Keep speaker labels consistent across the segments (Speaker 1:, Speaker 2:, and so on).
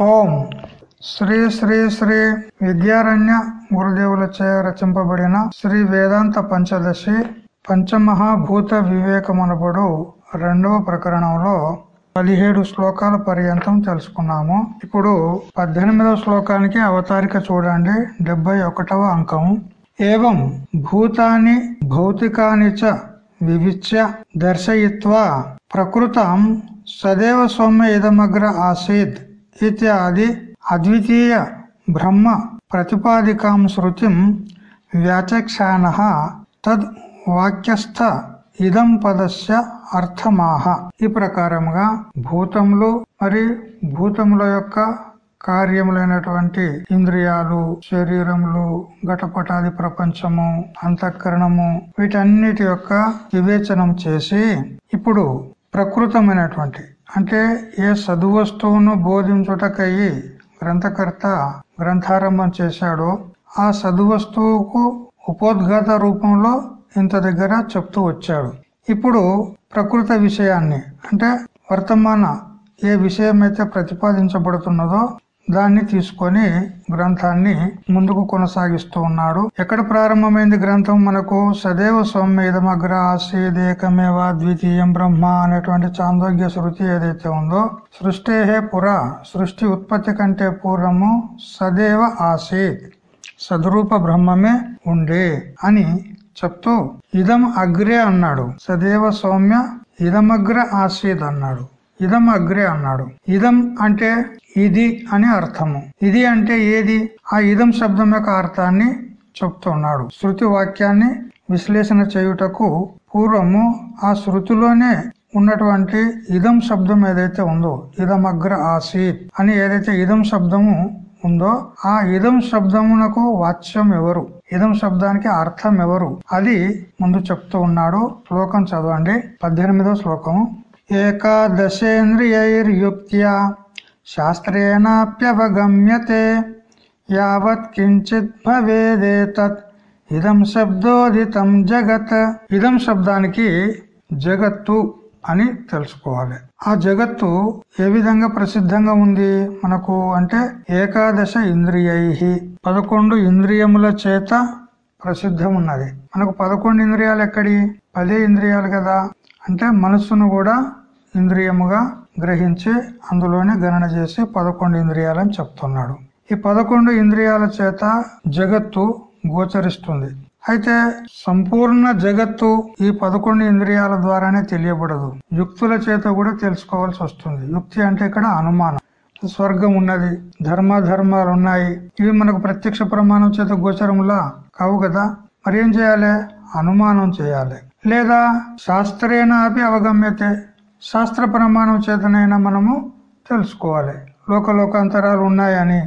Speaker 1: ఓం శ్రీ శ్రీ శ్రీ విద్యారణ్య గురుదేవులచే రచింపబడిన శ్రీ వేదాంత పంచదశి పంచమహాభూత వివేకమనబడు రెండవ ప్రకరణంలో పదిహేడు శ్లోకాల పర్యంతం తెలుసుకున్నాము. ఇప్పుడు పద్దెనిమిదవ శ్లోకానికి అవతారిక చూడండి. డెబ్బై ఒకటవ అంకం. ఏవం భూతాని భౌతికాని చ వివిచ్య దర్శయిత్వా ప్రకృతం సదేవ సౌమ్య ఇదమగ్ర ఆసీత్ ఇత్యాది అద్వితీయ బ్రహ్మ ప్రతిపాదికాం శృతిం వ్యాచక్షాన తద్ వాక్యస్థ ఇదం పదస్య అర్థమాహ ఈ ప్రకారముగా భూతములు మరి భూతముల యొక్క కార్యములైనటువంటి ఇంద్రియాలు శరీరములు ఘటపటాది ప్రపంచము అంతఃకరణము వీటన్నిటి యొక్క వివేచనం చేసి ఇప్పుడు ప్రకృతమైనటువంటి అంటే ఏ సదువస్తువును బోధించుటకయ్యి గ్రంథకర్త గ్రంథారంభం చేశాడో ఆ సదువస్తువుకు ఉపోద్ఘాత రూపంలో ఇంత దగ్గర చెప్తూ వచ్చాడు. ఇప్పుడు ప్రకృత విషయాన్ని అంటే వర్తమాన ఏ విషయం అయితే ప్రతిపాదించబడుతున్నదో దాన్ని తీసుకొని గ్రంథాన్ని ముందుకు కొనసాగిస్తూ ఉన్నాడు. ఎక్కడ ప్రారంభమైంది గ్రంథం? మనకు సదేవ సౌమ్య ఇదమగ్ర ఆసేదేకమేవా ద్వితీయం బ్రహ్మ అనేటువంటి చాందోగ్య శృతి ఏదైతే ఉందో సృష్టిహే పుర సృష్టి ఉత్పత్తి కంటే పూర్వము సదేవ ఆసీత్ సదరూప బ్రహ్మమే ఉండే అని చెప్తూ ఇదం అగ్రే అన్నాడు. సదేవ సౌమ్య ఇదమగ్ర ఆసీద్ అన్నాడు. ఇదం అగ్రే అన్నాడు. ఇదం అంటే ఇది అని అర్థము. ఇది అంటే ఏది? ఆ ఇదం శబ్దం యొక్క అర్థాన్ని చెప్తున్నాడు. శృతి వాక్యాన్ని విశ్లేషణ చేయుటకు పూర్వము ఆ శృతిలోనే ఉన్నటువంటి ఇదం శబ్దం ఏదైతే ఉందో ఇదం అగ్ర ఆసీత్ అని ఏదైతే ఇదం శబ్దము ఉందో ఆ ఇదం శబ్దమునకు వాచ్యం ఎవరు? ఇదం శబ్దానికి అర్థం ఎవరు? అది ముందు చెప్తూ ఉన్నాడు. శ్లోకం చదవండి. పద్దెనిమిదో శ్లోకము. ఏకాదశేంద్రియైర్యుక్త్యా శాస్త్రేణాప్యవగమ్యతే యావత్ కించిత్ భవేదేతత్ ఇదం శబ్దోదితం జగత్ ఇదం శబ్దానికి జగత్తు అని తెలుసుకోవాలి. ఆ జగత్తు ఏ విధంగా ప్రసిద్ధంగా ఉంది మనకు అంటే ఏకాదశ ఇంద్రియై పదకొండు ఇంద్రియముల చేత ప్రసిద్ధం ఉన్నది మనకు పదకొండు ఇంద్రియాలు ఎక్కడి? పదే ఇంద్రియాలు కదా. అంటే మనస్సును కూడా ఇంద్రియముగా గ్రహించి అందులోనే గణన చేసి పదకొండు ఇంద్రియాలని చెప్తున్నాడు. ఈ పదకొండు ఇంద్రియాల చేత జగత్తు గోచరిస్తుంది. అయితే సంపూర్ణ జగత్తు ఈ పదకొండు ఇంద్రియాల ద్వారానే తెలియబడదు. యుక్తుల చేత కూడా తెలుసుకోవాల్సి వస్తుంది. యుక్తి అంటే ఇక్కడ అనుమానం. స్వర్గం ఉన్నది ధర్మ ధర్మాలు ఉన్నాయి. ఇవి మనకు ప్రత్యక్ష ప్రమాణం చేత గోచరములా కావు కదా. మరి ఏం చేయాలి? అనుమానం చేయాలి. లేదా శాస్త్రేణ అవి అవగమ్యతే. శాస్త్ర ప్రమాణం చేతనైనా మనము తెలుసుకోవాలి. లోకలోకాంతరాలు ఉన్నాయని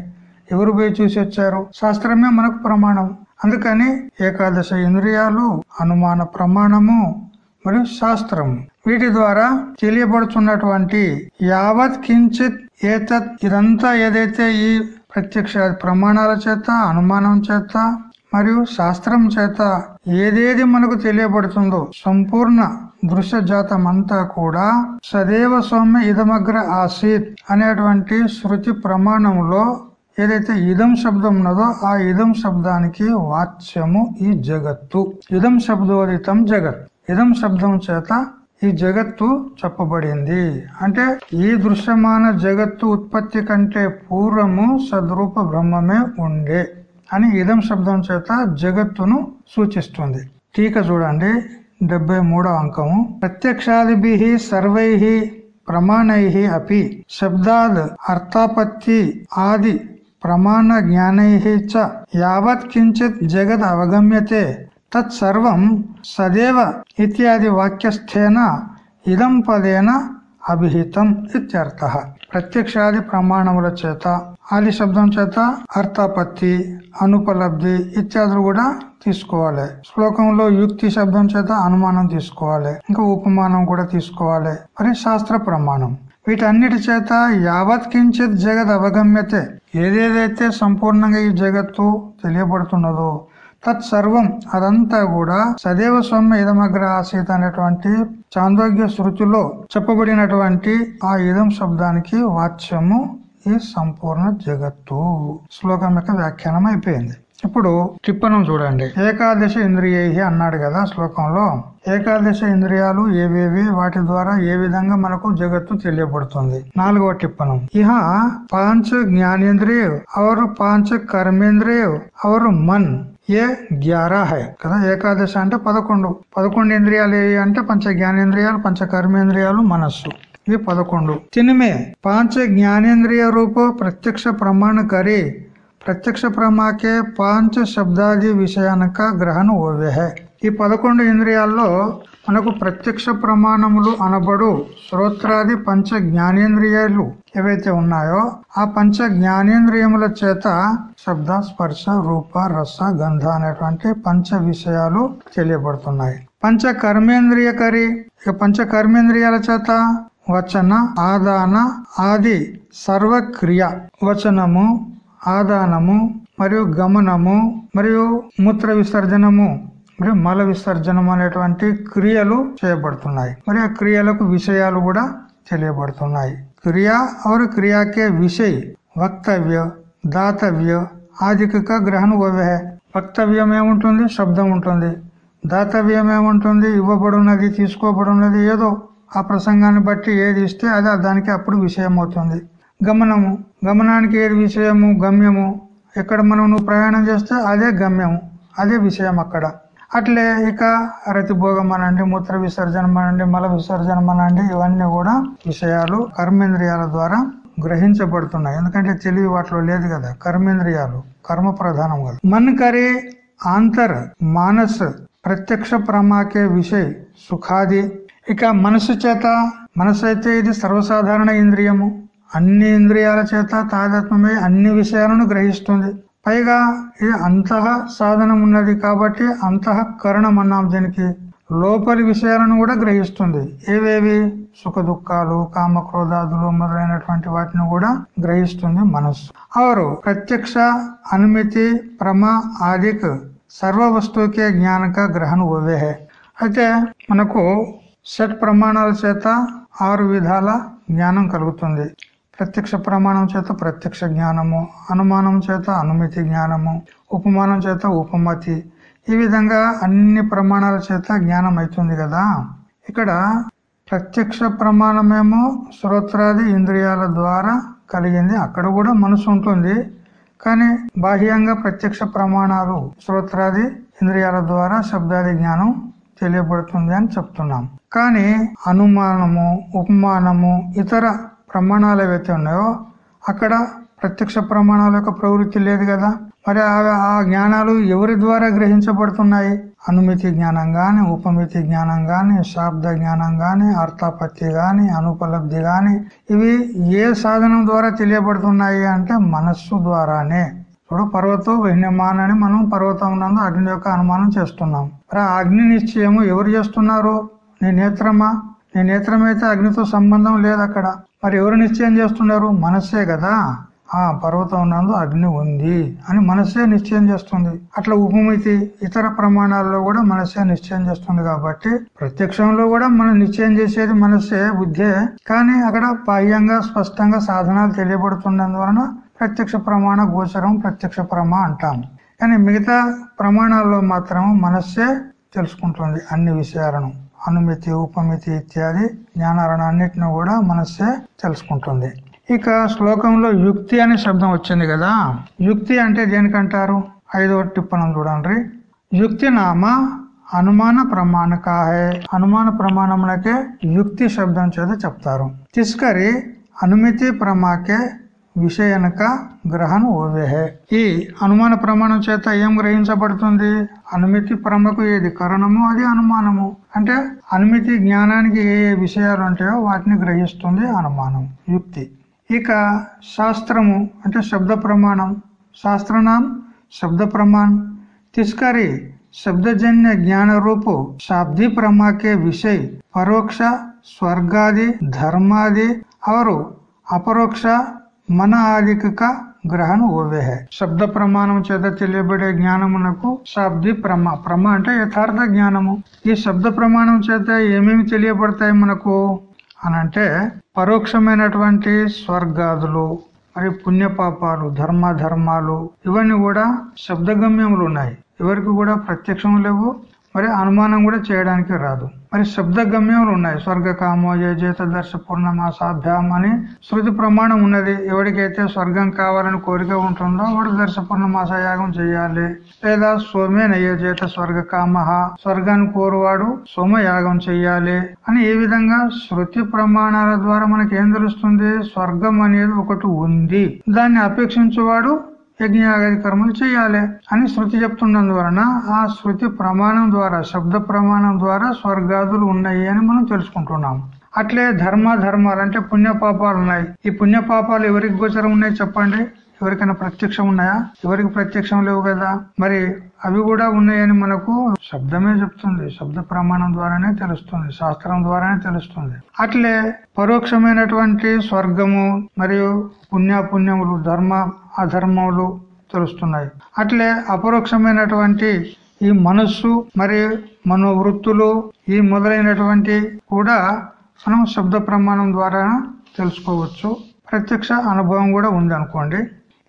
Speaker 1: ఎవరు పోయి చూసి వచ్చారు? శాస్త్రమే మనకు ప్రమాణం. అందుకని ఏకాదశ ఇంద్రియాలు అనుమాన ప్రమాణము మరియు శాస్త్రము వీటి ద్వారా తెలియబడుతున్నటువంటి యావత్ కించిత్ ఏతత్ ఇదంతా ఏదైతే ఈ ప్రత్యక్ష ప్రమాణాల చేత అనుమానం చేత మరియు శాస్త్రం చేత ఏదేది మనకు తెలియబడుతుందో సంపూర్ణ దృశ్య అంతా కూడా సదేవ సౌమ్య ఇదమగ్ర ఆసీత్ అనేటువంటి శృతి ప్రమాణంలో ఏదైతే ఇదం శబ్దం ఉన్నదో ఆ ఇదం శబ్దానికి వాచ్యము ఈ జగత్తు. ఇదం శబ్దోదితం జగత్. ఇదం శబ్దం చేత ఈ జగత్తు చెప్పబడింది. అంటే ఈ దృశ్యమాన జగత్తు ఉత్పత్తి కంటే పూర్వము సద్రూప బ్రహ్మమే ఉండే అని ఇదం శబ్దం చేత జగత్తును సూచిస్తుంది. టీక చూడండి. డెబ్బై మూడో అంకము. ప్రత్యక్షాదిభి సర్వై ప్రమాణై అపి శబ్దాద్ అర్థాపత్తి ఆది ప్రమాణ జ్ఞానై చ యావత్ కించిత్ జగద్ అవగమ్యతే. తత్సర్వం సదేవ ఇత్యాది వాక్యస్థేన ఇదం పదేన అభిహితం ఇత్యర్థ. ప్రత్యక్షాది ప్రమాణముల చేత ఆది శబ్దం చేత అర్థాపత్తి అనుపలబ్ధి ఇత్యాదులు కూడా తీసుకోవాలి. శ్లోకంలో యుక్తి శబ్దం చేత అనుమానం తీసుకోవాలి. ఇంకా ఉపమానం కూడా తీసుకోవాలి. మరి శాస్త్ర ప్రమాణం. వీటన్నిటి చేత యావత్ కించిత్ జగత్ అవగమ్యతే ఏదేదైతే సంపూర్ణంగా ఈ జగత్తు తెలియబడుతున్నదో తత్సర్వం అదంతా కూడా సదేవ స్వామి ఇదమగ్ర ఆశీత అనేటువంటి చాందోగ్య శృతిలో చెప్పబడినటువంటి ఆ ఇదం శబ్దానికి వాచ్యము ఈ సంపూర్ణ జగత్తు. శ్లోకం యొక్క వ్యాఖ్యానం అయిపోయింది. ఇప్పుడు టిప్పణం చూడండి. ఏకాదశ ఇంద్రియ అన్నాడు కదా శ్లోకంలో. ఏకాదశ ఇంద్రియాలు ఏవేవి? వాటి ద్వారా ఏ విధంగా మనకు జగత్తు తెలియబడుతుంది? నాలుగవ టిప్పణం. ఇహ పాంచ జ్ఞానేంద్రియ అవరు పాంచ కర్మేంద్రియ అవరు మన్. ఏ గ్యారా హై. కదా ఏకాదశ అంటే పదకొండు. పదకొండు ఇంద్రియాలు ఏవి అంటే పంచ జ్ఞానేంద్రియాలు పంచ కర్మేంద్రియాలు మనస్సు. ఇవి పదకొండు. తినిమే. పాంచ జ్ఞానేంద్రియ రూప ప్రత్యక్ష ప్రమాణ కరి. ప్రత్యక్ష ప్రమాకే పాంచ శబ్దాది విషయానక గ్రహణ ఓవే హై ఈ పదకొండు ఇంద్రియాల్లో మనకు ప్రత్యక్ష ప్రమాణములు అనబడు శ్రోత్రాది పంచ జ్ఞానేంద్రియాలు ఏవైతే ఉన్నాయో ఆ పంచ జ్ఞానేంద్రియముల చేత శబ్ద స్పర్శ రూప రస గంధ అనేటువంటి పంచ విషయాలు తెలియబడుతున్నాయి. పంచ కర్మేంద్రియకరి ఇక పంచ కర్మేంద్రియాల చేత వచన ఆదాన ఆది సర్వక్రియ. వచనము ఆదానము మరియు గమనము మరియు మూత్ర విసర్జనము. మరి మల విసర్జనం అనేటువంటి క్రియలు చేయబడుతున్నాయి. మరి ఆ క్రియలకు విషయాలు కూడా తెలియబడుతున్నాయి. క్రియ और క్రియాకే విషయ వక్తవ్య దాతవ్య ఆదిక గ్రహణ ఓవే వక్తవ్యం ఏముంటుంది? శబ్దం ఉంటుంది. దాతవ్యం ఏముంటుంది? ఇవ్వబడున్నది తీసుకోబడున్నది ఏదో. ఆ ప్రసంగాన్ని బట్టి ఏది ఇస్తే అది దానికి అప్పుడు విషయం అవుతుంది గమనము. గమనానికి ఏది విషయము? గమ్యము. ఎక్కడ మనం నువ్వు ప్రయాణం చేస్తే అదే గమ్యము. అదే విషయం అక్కడ. అట్లే ఇక రతిభోగం అనండి మూత్ర విసర్జనం అనండి మల విసర్జనం అనండి ఇవన్నీ కూడా విషయాలు కర్మేంద్రియాల ద్వారా గ్రహించబడుతున్నాయి. ఎందుకంటే తెలివి వాటిలో లేదు కదా. కర్మేంద్రియాలు కర్మ ప్రధానం కదా. మన్ కరే ఆంతర్ మానస్ ప్రత్యక్ష ప్రమాకే విషయ సుఖాది. ఇక మనసు చేత మనసు అయితే ఇది సర్వసాధారణ ఇంద్రియము. అన్ని ఇంద్రియాల చేత తాదాత్మ్యమై అన్ని విషయాలను గ్రహిస్తుంది. పైగా ఇది అంతః సాధనం ఉన్నది కాబట్టి అంతఃకరణం అన్నాం దీనికి. లోపలి విషయాలను కూడా గ్రహిస్తుంది. ఏవేవి? సుఖ దుఃఖాలు కామ క్రోధాదులు మొదలైనటువంటి వాటిని కూడా గ్రహిస్తుంది మనస్సు. ఆరు ప్రత్యక్ష అనుమితి ప్రమ ఆదిక్ సర్వ వస్తువుకే జ్ఞానక గ్రహణ ఉవేహే అయితే మనకు షట్ ప్రమాణాల చేత ఆరు విధాల జ్ఞానం కలుగుతుంది. ప్రత్యక్ష ప్రమాణం చేత ప్రత్యక్ష జ్ఞానము అనుమానం చేత అనుమితి జ్ఞానము ఉపమానం చేత ఉపమతి. ఈ విధంగా అన్ని ప్రమాణాల చేత జ్ఞానం అవుతుంది కదా. ఇక్కడ ప్రత్యక్ష ప్రమాణమేమో శ్రోత్రాది ఇంద్రియాల ద్వారా కలిగింది. అక్కడ కూడా మనసు ఉంటుంది. కానీ బాహ్యంగా ప్రత్యక్ష ప్రమాణాలు శ్రోత్రాది ఇంద్రియాల ద్వారా శబ్దాది జ్ఞానం తెలియబడుతుంది అని చెప్తున్నాం. కానీ అనుమానము ఉపమానము ఇతర ప్రమాణాలు ఏవైతే ఉన్నాయో అక్కడ ప్రత్యక్ష ప్రమాణాల యొక్క ప్రవృత్తి లేదు కదా. మరి ఆ జ్ఞానాలు ఎవరి ద్వారా గ్రహించబడుతున్నాయి? అనుమితి జ్ఞానం గాని ఉపమితి జ్ఞానం గాని శాబ్ద జ్ఞానం గాని అర్థాపత్తి గాని అనుపలబ్ధి గాని ఇవి ఏ సాధనం ద్వారా తెలియబడుతున్నాయి అంటే మనస్సు ద్వారానే. ఇప్పుడు పర్వతం విహ్యమాన్ అని మనం పర్వతం నందు అగ్ని యొక్క అనుమానం చేస్తున్నాం. మరి ఆ అగ్ని నిశ్చయము ఎవరు చేస్తున్నారు? నీ నేత్రమా? నీ నేత్రమైతే అగ్నితో సంబంధం లేదు అక్కడ. మరి ఎవరు నిశ్చయం చేస్తున్నారు? మనస్సే కదా. ఆ పర్వతం నందు అగ్ని ఉంది అని మనస్సే నిశ్చయం చేస్తుంది. అట్లా ఉపమితి ఇతర ప్రమాణాల్లో కూడా మనస్సే నిశ్చయం చేస్తుంది కాబట్టి ప్రత్యక్షంలో కూడా మనం నిశ్చయం చేసేది మనస్సే బుద్ధే. కానీ అక్కడ బాహ్యంగా స్పష్టంగా సాధనాలు తెలియబడుతున్నందువలన ప్రత్యక్ష ప్రమాణ గోచరం ప్రత్యక్ష ప్రమా అంటాం. కానీ మిగతా ప్రమాణాల్లో మాత్రం మనస్సే తెలుసుకుంటుంది అన్ని విషయాలను. అనుమితి ఉపమితి ఇత్యాది జ్ఞానాలన్నిటిని కూడా మనస్సే తెలుసుకుంటుంది. ఇక శ్లోకంలో యుక్తి అనే శబ్దం వచ్చింది కదా. యుక్తి అంటే దేనికంటారు? ఐదవ టిప్పణం చూడండి. యుక్తి నామ అనుమాన ప్రమాణకాహే. అనుమాన ప్రమాణమునకే యుక్తి శబ్దం చేత చెప్తారు. తిస్కరి అనుమితి ప్రమాకే విషయనక గ్రహణ ఓవేహే. ఈ అనుమాన ప్రమాణం చేత ఏం గ్రహించబడుతుంది? అనుమితి ప్రమకు ఏది కరణము అది అనుమానము. అంటే అనుమితి జ్ఞానానికి ఏ ఏ విషయాలు ఉంటాయో వాటిని గ్రహిస్తుంది అనుమానం యుక్తి. ఇక శాస్త్రము అంటే శబ్ద ప్రమాణం. శాస్త్రనాం శబ్ద ప్రమాణం. తిస్కరి శబ్దజన్య జ్ఞాన రూపు శాబ్ది ప్రమాకే విషయ పరోక్ష స్వర్గాది ధర్మాది అవరు అపరోక్ష మన ఆదిక గ్రహణ ఓవే శబ్ద ప్రమాణం చేత తెలియబడే జ్ఞానమునకు శాబ్ది ప్రమ. ప్రమ అంటే యథార్థ జ్ఞానము. ఈ శబ్ద ప్రమాణం చేత ఏమేమి తెలియబడతాయి మనకు? అనంటే పరోక్షమైనటువంటి స్వర్గాదులు మరి పుణ్యపాపాలు ధర్మ ధర్మాలు ఇవన్నీ కూడా శబ్దగమ్యములు ఉన్నాయి. ఎవరికి కూడా ప్రత్యక్షం లేవు మరి అనుమానం కూడా చేయడానికి రాదు. మరి శబ్ద గమ్యములు ఉన్నాయి. స్వర్గ కామో చేత దర్శ పూర్ణమాసాభ్యాం అని శృతి ప్రమాణం ఉన్నది. ఎవరికైతే స్వర్గం కావాలని కోరిక ఉంటుందో వాడు దర్శ పూర్ణమాస యాగం చేయాలి. లేదా సోమే చేత స్వర్గ కామ స్వర్గాన్ని కోరువాడు సోమ యాగం చెయ్యాలి అని ఏ విధంగా శృతి ప్రమాణాల ద్వారా మనకి ఏం తెలుస్తుంది? స్వర్గం అనేది ఒకటి ఉంది. దాన్ని అపేక్షించేవాడు యజ్ఞయాగాది కర్మలు చేయాలి అని శృతి చెప్తున్నందువలన ఆ శృతి ప్రమాణం ద్వారా శబ్ద ప్రమాణం ద్వారా స్వర్గాదులు ఉన్నాయి అని మనం తెలుసుకుంటున్నాం. అట్లే ధర్మ ధర్మాలు అంటే పుణ్యపాపాలు ఉన్నాయి. ఈ పుణ్యపాపాలు ఎవరికి గోచరం ఉన్నాయి చెప్పండి? ఎవరికైనా ప్రత్యక్షం ఉన్నాయా? ఎవరికి ప్రత్యక్షం లేవు కదా? మరి అవి కూడా ఉన్నాయని మనకు శబ్దమే చెప్తుంది. శబ్ద ప్రమాణం ద్వారానే తెలుస్తుంది. శాస్త్రం ద్వారానే తెలుస్తుంది. అట్లే పరోక్షమైనటువంటి స్వర్గము మరియు పుణ్యాపుణ్యములు ధర్మ అధర్మములు తెలుస్తున్నాయి. అట్లే అపరోక్షమైనటువంటి ఈ మనస్సు మరియు మనోవృత్తులు ఈ మొదలైనటువంటి కూడా మనం శబ్ద ప్రమాణం ద్వారా తెలుసుకోవచ్చు. ప్రత్యక్ష అనుభవం కూడా ఉంది అనుకోండి.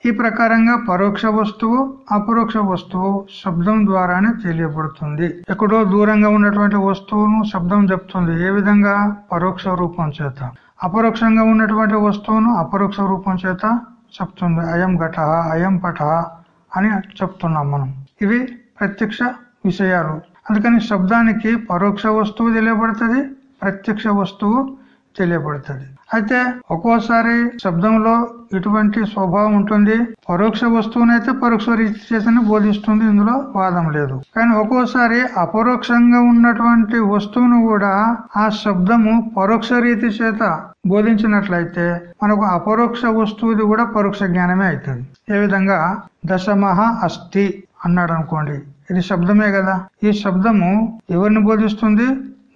Speaker 1: ఈ ప్రకారంగా పరోక్ష వస్తువు అపరోక్ష వస్తువు శబ్దం ద్వారానే తెలియబడుతుంది. ఎక్కడో దూరంగా ఉన్నటువంటి వస్తువును శబ్దం చెప్తుంది. ఏ విధంగా? పరోక్ష రూపం చేత. అపరోక్షంగా ఉన్నటువంటి వస్తువును అపరోక్ష రూపం చేత చెప్తుంది. అయం ఘట అయం పట అని చెప్తున్నాం మనం. ఇవి ప్రత్యక్ష విషయాలు. అందుకని శబ్దానికి పరోక్ష వస్తువు తెలియబడుతుంది ప్రత్యక్ష వస్తువు తెలియబడుతుంది. అయితే ఒక్కోసారి శబ్దంలో ఇటువంటి స్వభావం ఉంటుంది. పరోక్ష వస్తువునైతే పరోక్ష రీతి చేతనే బోధిస్తుంది. ఇందులో వాదం లేదు. కానీ ఒక్కోసారి అపరోక్షంగా ఉన్నటువంటి వస్తువును కూడా ఆ శబ్దము పరోక్ష రీతి చేత బోధించినట్లయితే మనకు అపరోక్ష వస్తువుది కూడా పరోక్ష జ్ఞానమే అవుతుంది. ఏ విధంగా? దశమహ అస్థి అన్నాడు అనుకోండి ఇది శబ్దమే కదా. ఈ శబ్దము ఎవరిని బోధిస్తుంది?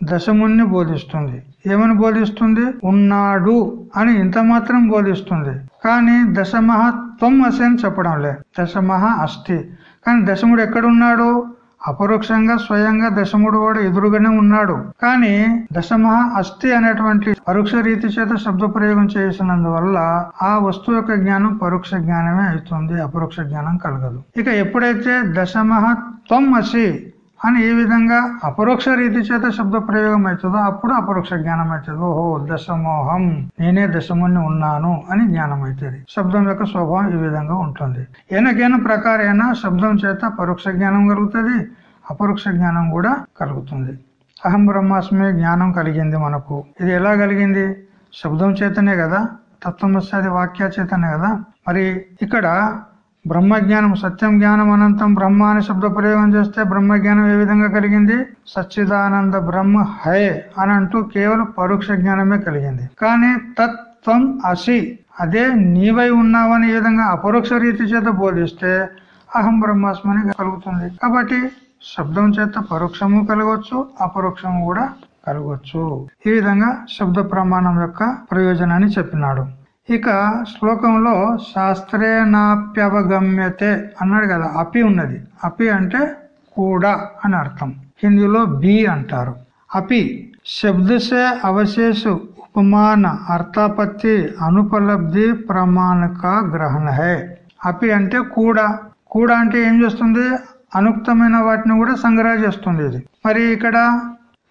Speaker 1: దశముణ్ణి బోధిస్తుంది. ఏమని బోధిస్తుంది? ఉన్నాడు అని ఇంత మాత్రం బోధిస్తుంది. కానీ దశమహ త్వం అసి అని చెప్పడం లే. దశమహ అస్థి. కానీ దశముడు ఎక్కడున్నాడు? అపరోక్షంగా స్వయంగా దశముడు కూడా ఎదురుగానే ఉన్నాడు. కానీ దశమహ అస్థి అనేటువంటి పరోక్ష రీతి చేత శబ్ద ప్రయోగం చేసినందువల్ల ఆ వస్తువు యొక్క జ్ఞానం పరోక్ష జ్ఞానమే అవుతుంది. అపరోక్ష జ్ఞానం కలగదు. ఇక ఎప్పుడైతే దశమహ త్వం అసి అని ఏ విధంగా అపరోక్ష రీతి చేత శబ్ద ప్రయోగం అవుతుందో అప్పుడు అపరోక్ష జ్ఞానం అవుతుంది. ఓహో దశమోహం. నేనే దశముని ఉన్నాను అని జ్ఞానం అవుతుంది. శబ్దం యొక్క స్వభావం ఈ విధంగా ఉంటుంది. ఏనకైనా ప్రకారైన శబ్దం చేత పరోక్ష జ్ఞానం కలుగుతుంది అపరోక్ష జ్ఞానం కూడా కలుగుతుంది. అహం బ్రహ్మాస్మి జ్ఞానం కలిగింది మనకు. ఇది ఎలా కలిగింది? శబ్దం చేతనే కదా తత్వమస్యాది వాక్య చేతనే కదా. మరి ఇక్కడ బ్రహ్మజ్ఞానం సత్యం జ్ఞానం అనంతం బ్రహ్మ అనే శబ్ద ప్రయోగం చేస్తే బ్రహ్మజ్ఞానం ఏ విధంగా కలిగింది? సచ్చిదానంద బ్రహ్మ హై అని అంటూ కేవలం పరోక్ష జ్ఞానమే కలిగింది. కానీ తత్వం అసి అదే నీవై ఉన్నావని ఏ విధంగా అపరోక్ష రీతి చేత బోధిస్తే అహం బ్రహ్మాస్మని కలుగుతుంది. కాబట్టి శబ్దం చేత పరోక్షము కలగవచ్చు అపరోక్షము కూడా కలగవచ్చు ఈ విధంగా శబ్ద ప్రమాణం యొక్క ప్రయోజనాన్ని చెప్పినాడు. ఇక శ్లోకంలో శాస్త్రేనాప్యవగమ్యతే అన్నాడు కదా అపి ఉన్నది. అపి అంటే కూడా అని అర్థం. హిందీలో బి అంటారు. అపి శబ్దసే అవశేష ఉపమాన అర్థాపత్తి అనుపలబ్ధి ప్రమాణక గ్రహణ హే అపి అంటే కూడా. కూడా అంటే ఏం చేస్తుంది? అనుక్తమైన వాటిని కూడా సంగ్రహ చేస్తుంది ఇది. మరి ఇక్కడ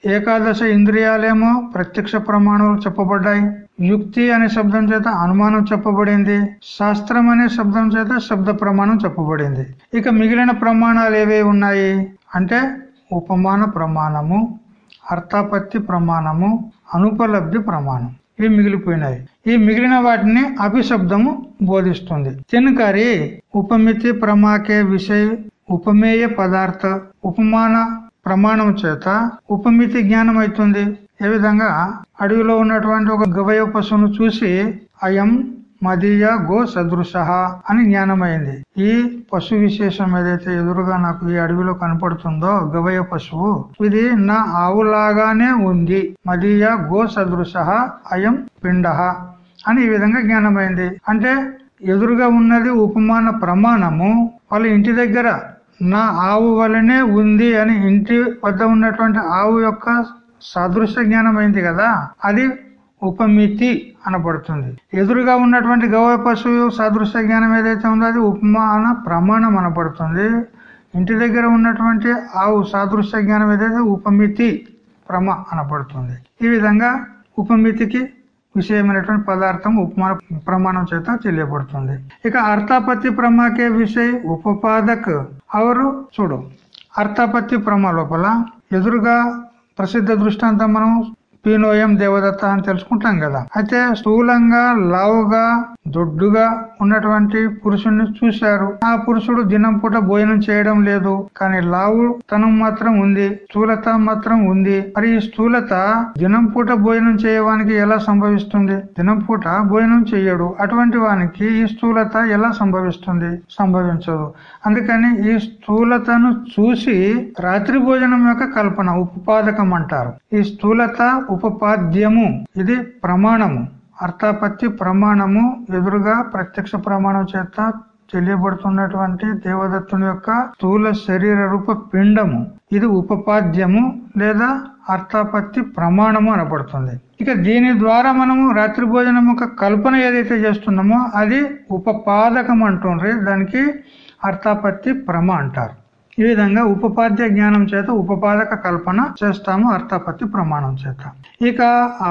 Speaker 1: ఏకాదశ ఇంద్రియాలేమో ప్రత్యక్ష ప్రమాణాలు చెప్పబడ్డాయి. యుక్తి అనే శబ్దం చేత అనుమానం చెప్పబడింది శాస్త్రం అనే శబ్దం చేత శబ్ద ప్రమాణం చెప్పబడింది. ఇక మిగిలిన ప్రమాణాలు ఏవే ఉన్నాయి? అంటే ఉపమాన ప్రమాణము అర్థాపత్తి ప్రమాణము అనుపలబ్ధి ప్రమాణం. ఇవి మిగిలిపోయినాయి. ఈ మిగిలిన వాటిని అభిశబ్దము బోధిస్తుంది. తినకరి ఉపమితి ప్రమాకే విషయ ఉపమేయ పదార్థ ఉపమాన ప్రమాణం చేత ఉపమితి జ్ఞానం అవుతుంది ఏ విధంగా అడవిలో ఉన్నటువంటి ఒక గవయ పశువును చూసి అయం మదీయ గో సదృశ అని జ్ఞానమైంది. ఈ పశు విశేషం ఏదైతే ఎదురుగా నాకు ఈ అడవిలో కనపడుతుందో గవయ పశువు ఇది నా ఆవులాగానే ఉంది. మదీయ గో సదృశ అయం పిండ అని ఈ విధంగా జ్ఞానమైంది. అంటే ఎదురుగా ఉన్నది ఉపమాన ప్రమాణము వాళ్ళ ఇంటి దగ్గర నా ఆవు వలనే ఉంది అని ఇంటి వద్ద ఉన్నటువంటి ఆవు యొక్క సదృశ్య జ్ఞానం అయింది కదా? అది ఉపమితి అనబడుతుంది. ఎదురుగా ఉన్నటువంటి గౌర పశువు సాదృశ్య జ్ఞానం ఏదైతే ఉందో అది ఉపమాన ప్రమాణం అనబడుతుంది. ఇంటి దగ్గర ఉన్నటువంటి ఆవు సాదృశ్య జ్ఞానం ఏదైతే ఉపమితి ప్రమ అనబడుతుంది. ఈ విధంగా ఉపమితికి విషయమైనటువంటి పదార్థం ఉపమాన ప్రమాణం చేత తెలియబడుతుంది. ఇక అర్థాపత్తి ప్రమాకే విషయ ఉపపాదక్. అవరు చూడు. అర్థాపత్తి ప్రమ లోపల ఎదురుగా ప్రసిద్ధ దృష్టాంతం మనం పీనోయం దేవదత్త అని తెలుసుకుంటాం కదా. అయితే స్థూలంగా లావుగా దొడ్డుగా ఉన్నటువంటి పురుషుణ్ణి చూశారు. ఆ పురుషుడు దినం పూట భోజనం చేయడం లేదు. కానీ లావు తనం మాత్రం ఉంది స్థూలత మాత్రం ఉంది. మరి ఈ స్థూలత దినం పూట భోజనం చేయవానికి ఎలా సంభవిస్తుంది? దినం పూట భోజనం చేయడు అటువంటి వానికి ఈ స్థూలత ఎలా సంభవిస్తుంది? సంభవించదు. అందుకని ఈ స్థూలతను చూసి రాత్రి భోజనం యొక్క కల్పన ఉపపాదకం అంటారు. ఈ స్థూలత ఉపపాద్యము. ఇది ప్రమాణము. అర్థాపత్తి ప్రమాణము ఎదురుగా ప్రత్యక్ష ప్రమాణం చేత తెలియబడుతున్నటువంటి దేవదత్తుని యొక్క స్థూల శరీర రూప పిండము. ఇది ఉపపాద్యము లేదా అర్థాపత్తి ప్రమాణము అనబడుతుంది. ఇక దీని ద్వారా మనము రాత్రి భోజనం యొక్క కల్పన ఏదైతే చేస్తున్నామో అది ఉపపాదకం అంటుండ్రి దానికి అర్థాపత్తి ప్రమ అంటారు. ఈ విధంగా ఉపపాద్య జ్ఞానం చేత ఉపపాదక కల్పన చేస్తాము అర్థపతి ప్రమాణం చేత. ఇక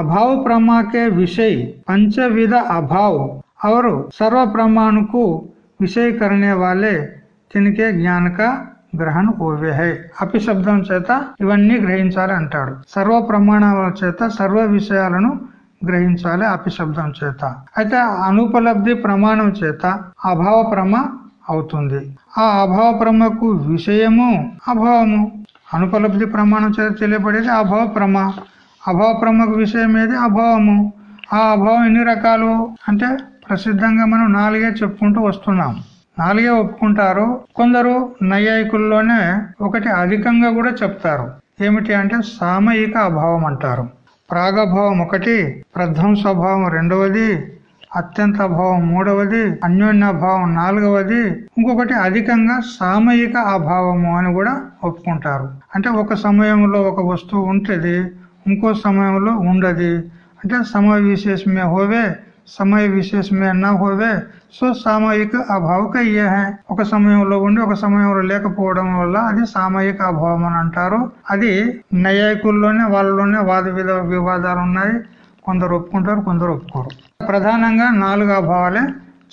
Speaker 1: అభావ ప్రమాకే విషయ పంచవిధ అభావ్. అవరు సర్వ ప్రమాణకు విషయకరణే వాళ్ళే తినికే జ్ఞానక గ్రహణ ఓవే హై అపిశబ్దం చేత ఇవన్నీ గ్రహించాలి అంటాడు. సర్వ ప్రమాణాల చేత సర్వ విషయాలను గ్రహించాలి అపిశబ్దం చేత. అయితే అనుపలబ్ధి ప్రమాణం చేత అభావ ప్రమ అవుతుంది. ఆ అభావ ప్రమకు విషయము అభావము. అనుపలబ్ధి ప్రమాణం చేత తెలియబడేది అభావ ప్రమ అభావ ప్రమకు విషయం ఏది? అభావము. ఆ అభావం ఎన్ని రకాలు? అంటే ప్రసిద్ధంగా మనం నాలుగే చెప్పుకుంటూ వస్తున్నాం. నాలుగే ఒప్పుకుంటారు. కొందరు నైయాయికుల్లోనే ఒకటి అధికంగా కూడా చెప్తారు. ఏమిటి అంటే సామయిక అభావం అంటారు. ప్రాగభావం ఒకటి ప్రధ్వంసభావం రెండవది అత్యంత భావం మూడవది అన్యోన్యభావం నాలుగవది ఇంకొకటి అధికంగా సామయిక అభావము అని కూడా ఒప్పుకుంటారు. అంటే ఒక సమయంలో ఒక వస్తువు ఉంటుంది ఇంకో సమయంలో ఉండదు. అంటే సమయ విశేషమే హోవే సమయ విశేషమే నా హోవే. సో సామయిక అభావక ఇయే ఒక సమయంలో ఉండి ఒక సమయంలో లేకపోవడం వల్ల అది సామయిక అభావం అని అంటారు. అది నైయాయికుల్లోనే వాళ్ళలోనే వాద వివాదాలు ఉన్నాయి. కొందరు ఒప్పుకుంటారు కొందరు ఒప్పుకోరు. ప్రధానంగా నాలుగు అభావాలే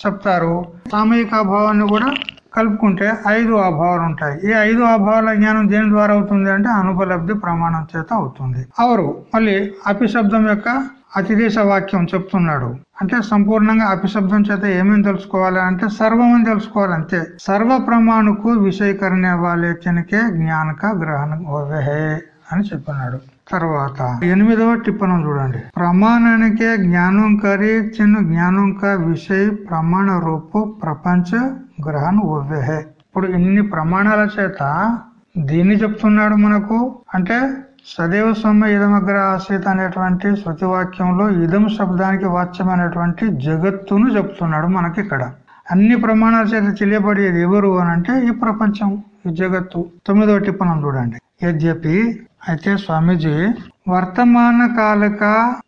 Speaker 1: చెప్తారు. సామూహిక అభావాన్ని కూడా కలుపుకుంటే ఐదు అభావాలు ఉంటాయి. ఈ ఐదు అభావాల జ్ఞానం దేని ద్వారా అవుతుంది అంటే అనుపలబ్ధి ప్రమాణం చేత అవుతుంది. అవరు మళ్ళీ అపిశబ్దం యొక్క అతిదేశ వాక్యం చెప్తున్నాడు. అంటే సంపూర్ణంగా అపిశబ్దం చేత ఏమేమి తెలుసుకోవాలి అంటే సర్వం అని తెలుసుకోవాలి అంతే. సర్వ ప్రమాణకు విషయకరణ వాళ్ళే తినకే జ్ఞానక గ్రహణ అని చెప్పినాడు తర్వాత ఎనిమిదవ టిప్పణం చూడండి. ప్రమాణానికే జ్ఞానం కరి చిన్న జ్ఞానం కా విషయ ప్రమాణ రూపు ప్రపంచ గ్రహణ ఓవే ఇప్పుడు ఇన్ని ప్రమాణాల చేత దీన్ని చెప్తున్నాడు మనకు. అంటే సదైవ సొమ్మ ఇదమగ్ర ఆశ్రిత అనేటువంటి శృతి వాక్యంలో ఇదం శబ్దానికి వాచ్యమైనటువంటి జగత్తును చెప్తున్నాడు మనకి ఇక్కడ అన్ని ప్రమాణాల చేత తెలియబడేది ఎవరు అని అంటే ఈ ప్రపంచం ఈ జగత్తు. తొమ్మిదవ టిప్పణం చూడండి. యద్యపి అయితే స్వామీజీ వర్తమాన కాలక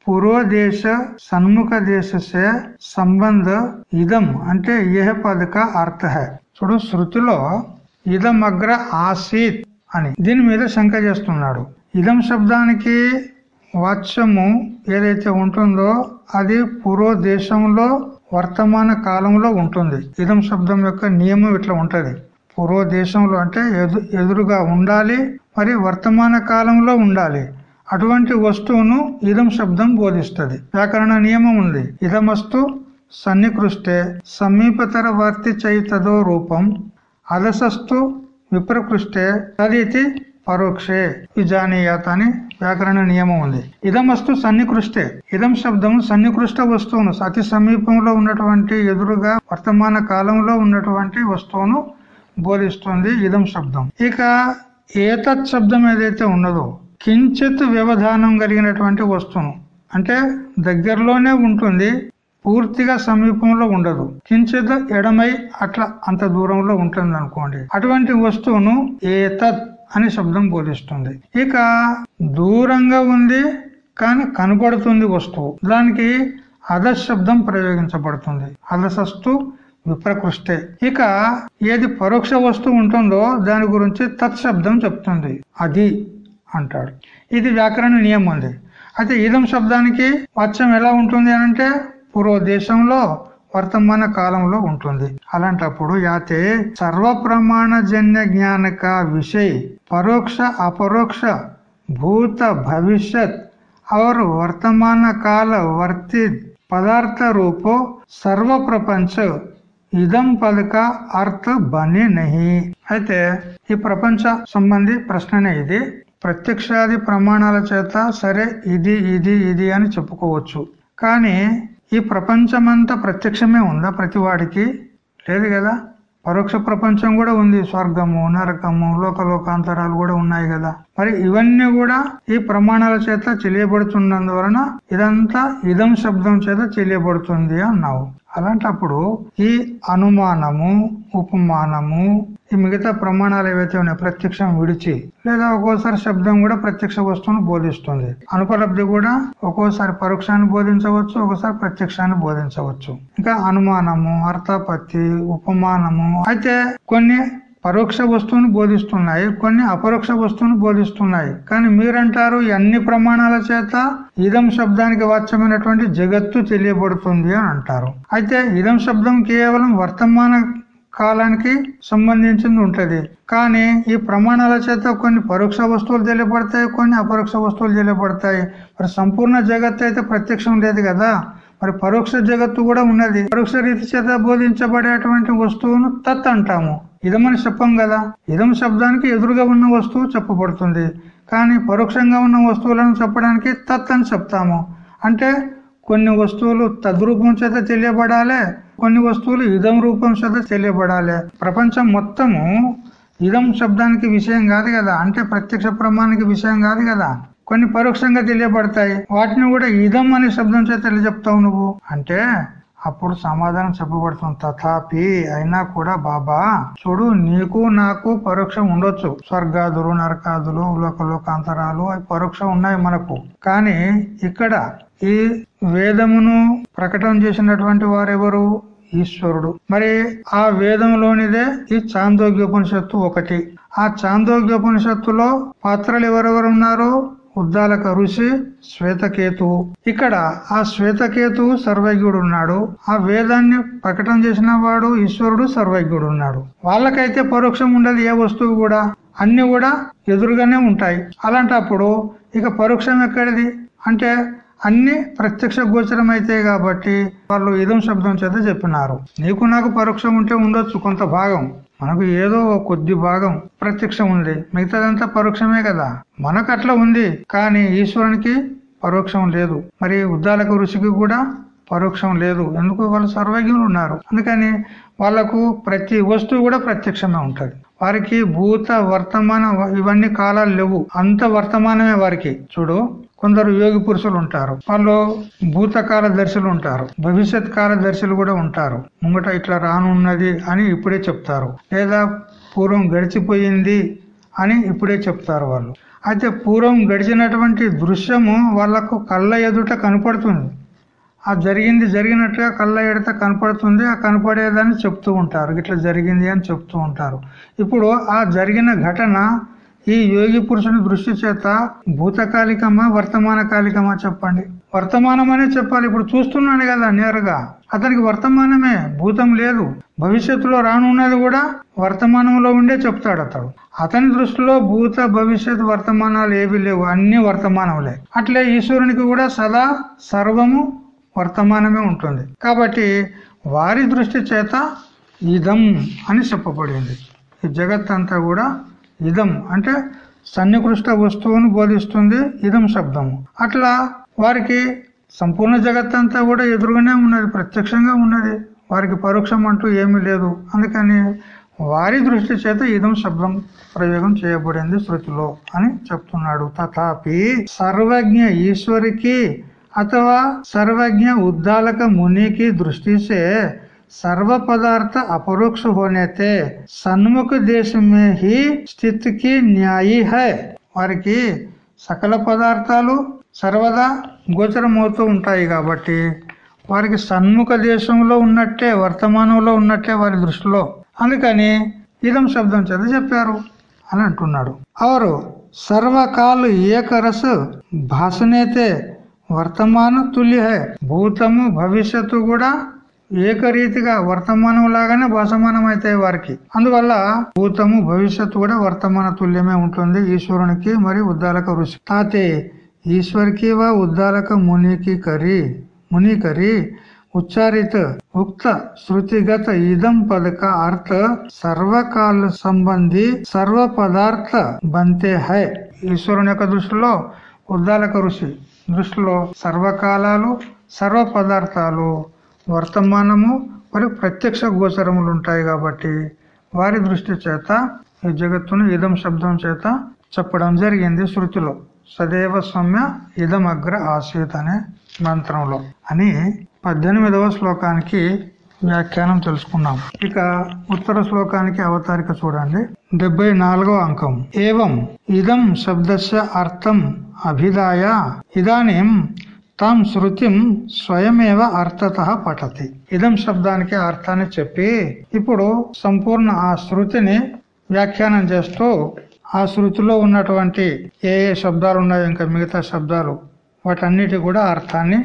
Speaker 1: పురోదేశ సన్ముఖ దేశ సంబంధ ఇదం అంటే యహ పదక అర్థ. చూడు శృతిలో ఇదం అగ్ర ఆసీత్ అని దీని మీద శంక చేస్తున్నాడు. ఇదం శబ్దానికి వాచ్యము ఏదైతే ఉంటుందో అది పూర్వ దేశంలో వర్తమాన కాలంలో ఉంటుంది. ఇదం శబ్దం యొక్క నియమం ఇట్లా ఉంటది. పూర్వ దేశంలో అంటే ఎదు ఎదురుగా ఉండాలి మరి వర్తమాన కాలంలో ఉండాలి. అటువంటి వస్తువును ఇదం శబ్దం బోధిస్తుంది. వ్యాకరణ నియమం ఉంది. ఇదమస్తు సన్నికృష్టే సమీపతర వర్తి చైతదో రూపం అలసస్తు విప్రకృష్టే తదితి పరోక్షే విజానీయత అని వ్యాకరణ నియమం ఉంది. ఇదమస్తు సన్నికృష్టే. ఇదం శబ్దం సన్నికృష్ట వస్తువును అతి సమీపంలో ఉన్నటువంటి ఎదురుగా వర్తమాన కాలంలో ఉన్నటువంటి వస్తువును బోధిస్తుంది ఇదం శబ్దం. ఇక ఏతత్ శబ్దం ఏదైతే ఉన్నదో కించిత్ వ్యవధానం కలిగినటువంటి వస్తువును అంటే దగ్గరలోనే ఉంటుంది పూర్తిగా సమీపంలో ఉండదు. కించిత్ ఎడమై అట్లా అంత దూరంలో ఉంటుంది అనుకోండి అటువంటి వస్తువును ఏతత్ అని శబ్దం బోధిస్తుంది. ఇక దూరంగా ఉంది కానీ కనపడుతుంది వస్తువు. దానికి అధశబ్దం ప్రయోగించబడుతుంది. అధసస్తు విప్రకృష్టే. ఇక ఏది పరోక్ష వస్తువు ఉంటుందో దాని గురించి తత్శబ్దం చెప్తుంది. అది అంటాడు. ఇది వ్యాకరణ నియమం ఉంది అయితే ఇదం శబ్దానికి వాచ్యం ఎలా ఉంటుంది అని అంటే పూర్వదేశంలో వర్తమాన కాలంలో ఉంటుంది. అలాంటప్పుడు యాతే సర్వ ప్రమాణజన్య జ్ఞానక విషయ పరోక్ష అపరోక్ష భూత భవిష్యత్ అవరు వర్తమాన కాల వర్తి పదార్థ రూపో సర్వ ప్రపంచ ఇదం పదక అర్థ బనే నహి. అయితే ఈ ప్రపంచ సంబంధి ప్రశ్ననే ఇది. ప్రత్యక్షాది ప్రమాణాల చేత సరే ఇది ఇది ఇది అని చెప్పుకోవచ్చు. కానీ ఈ ప్రపంచమంతా ప్రత్యక్షమే ఉందా ప్రతి వాడికి? లేదు కదా. పరోక్ష ప్రపంచం కూడా ఉంది. స్వర్గము నరకము లోకలోకాంతరాలు కూడా ఉన్నాయి కదా. మరి ఇవన్నీ కూడా ఈ ప్రమాణాల చేత తెలియబడుతున్నందువలన ఇదంతా ఇదం శబ్దం చేత తెలియబడుతుంది అన్నావు. అలాంటప్పుడు ఈ అనుమానము ఉపమానము ఈ మిగతా ప్రమాణాలు ఏవైతే ఉన్నాయి ప్రత్యక్షం విడిచి లేదా ఒక్కోసారి శబ్దం కూడా ప్రత్యక్ష వస్తువును బోధిస్తుంది. అనుపలబ్ధి కూడా ఒక్కోసారి పరోక్షాన్ని బోధించవచ్చు ఒక్కోసారి ప్రత్యక్షాన్ని బోధించవచ్చు. ఇంకా అనుమానము అర్థాపత్తి ఉపమానము అయితే కొన్ని పరోక్ష వస్తువును బోధిస్తున్నాయి కొన్ని అపరోక్ష వస్తువును బోధిస్తున్నాయి. కానీ మీరంటారు అన్ని ప్రమాణాల చేత ఇదం శబ్దానికి వాచ్యమైనటువంటి జగత్తు తెలియబడుతుంది అని అంటారు. అయితే ఇదం శబ్దం కేవలం వర్తమాన కాలానికి సంబంధించింది ఉంటది. కానీ ఈ ప్రమాణాల చేత కొన్ని పరోక్ష వస్తువులు తెలియబడతాయి కొన్ని అపరోక్ష వస్తువులు తెలియబడతాయి. మరి సంపూర్ణ జగత్తు అయితే ప్రత్యక్షం లేదు కదా. మరి పరోక్ష జగత్తు కూడా ఉన్నది. పరోక్ష రీతి చేత బోధించబడేటువంటి వస్తువును తత్ అంటాము. ఇదమని చెప్పం కదా? ఇదం శబ్దానికి ఎదురుగా ఉన్న వస్తువు చెప్పబడుతుంది. కానీ పరోక్షంగా ఉన్న వస్తువులను చెప్పడానికి తత్ అని చెప్తాము. అంటే కొన్ని వస్తువులు తద్రూపం చేత తెలియబడాలి కొన్ని వస్తువులు ఇదం రూపం చేత తెలియబడాలి. ప్రపంచం మొత్తము ఇదం శబ్దానికి విషయం కాదు కదా? అంటే ప్రత్యక్ష ప్రమాణానికి విషయం కాదు కదా? కొన్ని పరోక్షంగా తెలియబడతాయి. వాటిని కూడా ఇదం అనే శబ్దం చేత తెలియజెప్తావు నువ్వు. అంటే అప్పుడు సమాధానం చెప్పబడుతుంది. తథాపి అయినా కూడా బాబా చూడు నీకు నాకు పరోక్షం ఉండొచ్చు. స్వర్గాదులు నరకాదులు లోకలోకాంతరాలు అవి పరోక్షం ఉన్నాయి మనకు. కానీ ఇక్కడ ఈ వేదమును ప్రకటన చేసినటువంటి వారెవరు? ఈశ్వరుడు. మరి ఆ వేదంలోనిదే ఈ చాందోగ్యోపనిషత్తు ఒకటి. ఆ చాందోగ్యోపనిషత్తులో పాత్రలు ఎవరెవరు ఉన్నారు? ఉద్దాలక ఋషి శ్వేతకేతు. ఇక్కడ ఆ శ్వేతకేతు సర్వజ్ఞుడు ఉన్నాడు ఆ వేదాన్ని ప్రకటన చేసిన వాడు ఈశ్వరుడు సర్వజ్ఞుడు ఉన్నాడు వాళ్ళకైతే పరోక్షం ఉండదు ఏ వస్తువు కూడా. అన్ని కూడా ఎదురుగానే ఉంటాయి. అలాంటప్పుడు ఇక పరోక్షం ఎక్కడిది? అంటే అన్ని ప్రత్యక్ష గోచరం అయితే కాబట్టి వాళ్ళు ఇదం శబ్దం చేత చెప్పినారు. నీకు నాకు పరోక్షం ఉంటే ఉండొచ్చు కొంత భాగం. మనకు ఏదో కొద్ది భాగం ప్రత్యక్షం ఉంది. మిగతాదంతా పరోక్షమే కదా? మనకు అట్లా ఉంది కానీ ఈశ్వరునికి పరోక్షం లేదు. మరి ఉద్దాలక ఋషికి కూడా పరోక్షం లేదు. ఎందుకు? వాళ్ళు సర్వజ్ఞులు ఉన్నారు. అందుకని వాళ్ళకు ప్రతి వస్తువు కూడా ప్రత్యక్షమే ఉంటుంది. వారికి భూత వర్తమాన ఇవన్నీ కాలాలు లేవు. అంత వర్తమానమే వారికి. చూడు కొందరు యోగి పురుషులు ఉంటారు. వాళ్ళు భూతకాల దర్శులు ఉంటారు. భవిష్యత్ కాల దర్శులు కూడా ఉంటారు. ముంగట ఇట్లా రానున్నది అని ఇప్పుడే చెప్తారు. లేదా పూర్వం గడిచిపోయింది అని ఇప్పుడే చెప్తారు వాళ్ళు. అయితే పూర్వం గడిచినటువంటి దృశ్యము వాళ్ళకు కళ్ళ ఎదుట కనపడుతుంది. ఆ జరిగింది జరిగినట్టుగా కళ్ళ ఎడత కనపడుతుంది ఆ కనపడేదని చెప్తూ ఉంటారు. ఇట్లా జరిగింది అని చెప్తూ ఉంటారు. ఇప్పుడు ఆ జరిగిన ఘటన ఈ యోగి పురుషుని దృష్టి చేత భూతకాలికమా వర్తమాన కాలికమా చెప్పండి. వర్తమానం అనే చెప్పాలి. ఇప్పుడు చూస్తున్నాడు కదా నేరుగా. అతనికి వర్తమానమే భూతం లేదు. భవిష్యత్తులో రానున్నది కూడా వర్తమానంలో ఉండే చెప్తాడు అతడు. అతని దృష్టిలో భూత భవిష్యత్ వర్తమానాలు ఏవి లేవు. అన్ని వర్తమానములే. అట్లే ఈశ్వరునికి కూడా సదా సర్వము వర్తమానమే ఉంటుంది. కాబట్టి వారి దృష్టి చేత ఇదం అని చెప్పబడింది. ఈ జగత్ అంతా కూడా ఇదం అంటే సన్నికృష్ట వస్తువును బోధిస్తుంది ఇదం శబ్దము. అట్లా వారికి సంపూర్ణ జగత్ అంతా కూడా ఎదురుగానే ఉన్నది ప్రత్యక్షంగా ఉన్నది. వారికి పరోక్షం అంటూ ఏమీ లేదు. అందుకని వారి దృష్టి చేత ఇదం శబ్దం ప్రయోగం చేయబడింది శృతిలో అని చెప్తున్నాడు. తథాపి సర్వజ్ఞ ఈశ్వరికి अथवा सर्वज्ञ उद्दालक मुनि की दृष्टि से सर्व पदार्थ अपरोक्ष होने थे सन्मुख देश में ही స్థితికి న్యాయి హై వారికి సకల పదార్థాలు సర్వదా గోచరమవుతూ ఉంటాయి కాబట్టి వారికి సన్ముఖ దేశంలో ఉన్నట్టే వర్తమానంలో ఉన్నట్టే వారి దృష్టిలో అందుకని ఇదం శబ్దం చేత చెప్పారు అని అంటున్నాడు అవరు సర్వకాలు ఏకరస్ భాషనేతే వర్తమాన తుల్య హై. భూతము భవిష్యత్తు కూడా ఏకరీతిగా వర్తమానం లాగానే భాసమానం అవుతాయి వారికి. అందువల్ల భూతము భవిష్యత్తు కూడా వర్తమాన తుల్యమే ఉంటుంది ఈశ్వరునికి మరి ఉద్దాలక ఋషి. తాతే ఈశ్వరికి వా ఉద్దాలక మునికి కరి ముని కరి ఉచ్చారిత ఉక్త శృతిగత ఇదం పదక అర్థ సర్వకాల సంబంధి సర్వ పదార్థ బంతే హై. ఈశ్వరుని యొక్క దృష్టిలో ఉద్దాలక ఋషి. దృష్టిలో సర్వకాలాలు సర్వ పదార్థాలు వర్తమానము మరియు ప్రత్యక్ష గోచరములు ఉంటాయి కాబట్టి వారి దృష్టి చేత ఈ జగత్తును ఇదం శబ్దం చేత చెప్పడం జరిగింది శృతిలో. సదేవ సౌమ్య ఇదం అగ్ర ఆసీత్ అనే మంత్రంలో. అని పద్దెనిమిదవ శ్లోకానికి వ్యాఖ్యానం తెలుసుకున్నాం. ఇక ఉత్తర శ్లోకానికి అవతారిక చూడండి. డెబ్బై నాలుగో అంకం. ఏవం ఇదం శబ్దస్య అర్థం అభిదాయ ఇదానీం తాం శృతిం స్వయమేవ అర్థత పఠతి. ఇదం శబ్దానికి అర్థాన్ని చెప్పి ఇప్పుడు సంపూర్ణ ఆ శృతిని వ్యాఖ్యానం చేస్తూ ఆ శృతిలో ఉన్నటువంటి ఏ ఏ శబ్దాలు ఉన్నాయో ఇంకా మిగతా శబ్దాలు వాటన్నిటి కూడా అర్థాన్ని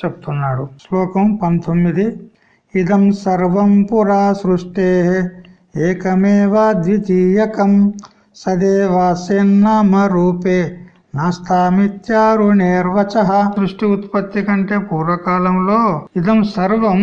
Speaker 1: చెప్తున్నాడు. శ్లోకం పంతొమ్మిది ఇదం సర్వం పురా సృష్టే ఏకమేవా ద్వితీయకం సదేవాస్యన్నామ రూపే నాస్తామిత్యారుణేర్వచ సృష్టి ఉత్పత్తి కంటే పూర్వకాలంలో ఇదం సర్వం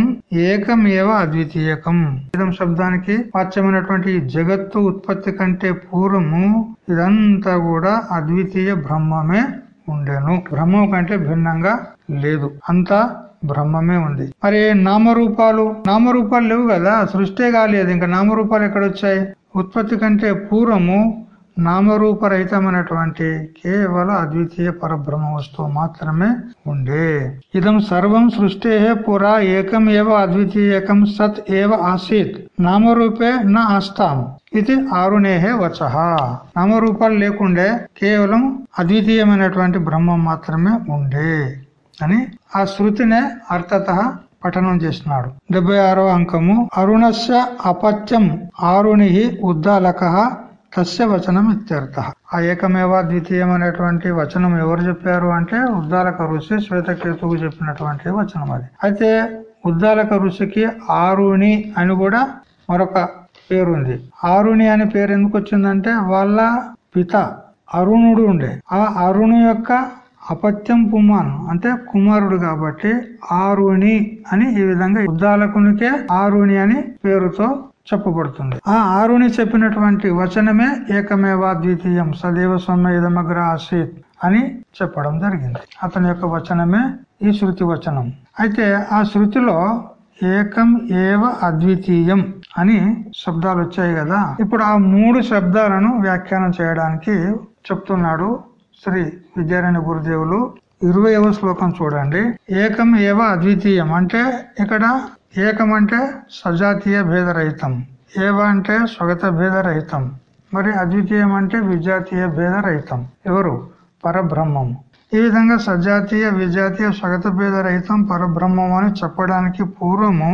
Speaker 1: ఏకమేవ అద్వితీయకం। ఇదం శబ్దానికి వాచ్యమైనటువంటి జగత్తు ఉత్పత్తి కంటే పూర్వము ఇదంతా కూడా అద్వితీయ బ్రహ్మమే ఉండేను. బ్రహ్మం కంటే భిన్నంగా లేదు. అంతా బ్రహ్మమే ఉంది. మరి నామరూపాలు? నామరూపాలు లేవు కదా? సృష్టి కాలేదు. ఇంకా నామరూపాలు ఎక్కడొచ్చాయి? ఉత్పత్తి కంటే పూర్వము నామరూపరహితమైనటువంటి కేవల అద్వితీయ పరబ్రహ్మ వస్తువు మాత్రమే ఉండే. ఇదం సర్వం సృష్టి పురా ఏకం ఏవ అద్వితీయకం సత్ ఏవ ఆసీత్. నామరూపే నా ఆస్తాం. ఇది ఆరునేహే వచ. నామరూపాలు లేకుండే కేవలం అద్వితీయమైనటువంటి బ్రహ్మం మాత్రమే ఉండే అని ఆ శృతినే అర్థత పఠనం చేసినాడు డెబ్బై ఆరో అంకము. అరుణస్య అపత్యం ఆరుణి ఉద్దాలక తస్య వచనం ఇత్యర్థ. ఆ ఏకమేవా ద్వితీయమనేటువంటి వచనం ఎవరు చెప్పారు అంటే ఉద్దాలక ఋషి శ్వేతకేతువు చెప్పినటువంటి వచనం అది. అయితే ఉద్దాలక ఋషికి ఆరుణి అని కూడా మరొక పేరుంది. ఆరుణి అనే పేరు ఎందుకు వచ్చిందంటే వాళ్ళ పిత అరుణుడు ఉండే. ఆ అరుణు యొక్క అపత్యం పుమాన్ అంటే కుమారుడు కాబట్టి ఆరుణి అని ఈ విధంగా ఉద్దాలకునికే ఆరుణి అని పేరుతో చెప్పబడుతుంది. ఆ ఆరుని చెప్పినటువంటి వచనమే ఏకమేవా ద్వితీయం సదేవ సౌమ్య ఆసీత్ అని చెప్పడం జరిగింది. అతని యొక్క వచనమే ఈ శృతి వచనం. అయితే ఆ శృతిలో ఏకం ఏవ అద్వితీయం అని శబ్దాలు వచ్చాయి కదా. ఇప్పుడు ఆ మూడు శబ్దాలను వ్యాఖ్యానం చేయడానికి చెప్తున్నాడు శ్రీ విద్యారాయణ గురుదేవులు. ఇరవైవ శ్లోకం చూడండి. ఏకం ఏవ అద్వితీయం అంటే ఇక్కడ ఏకం అంటే సజాతీయ భేదరహితం. ఏవ అంటే స్వగత భేదరహితం. మరి అద్వితీయం అంటే విజాతీయ భేదరహితం. ఎవరు? పరబ్రహ్మం. ఈ విధంగా సజాతీయ విజాతీయ స్వగత భేద రహితం పరబ్రహ్మం అని చెప్పడానికి పూర్వము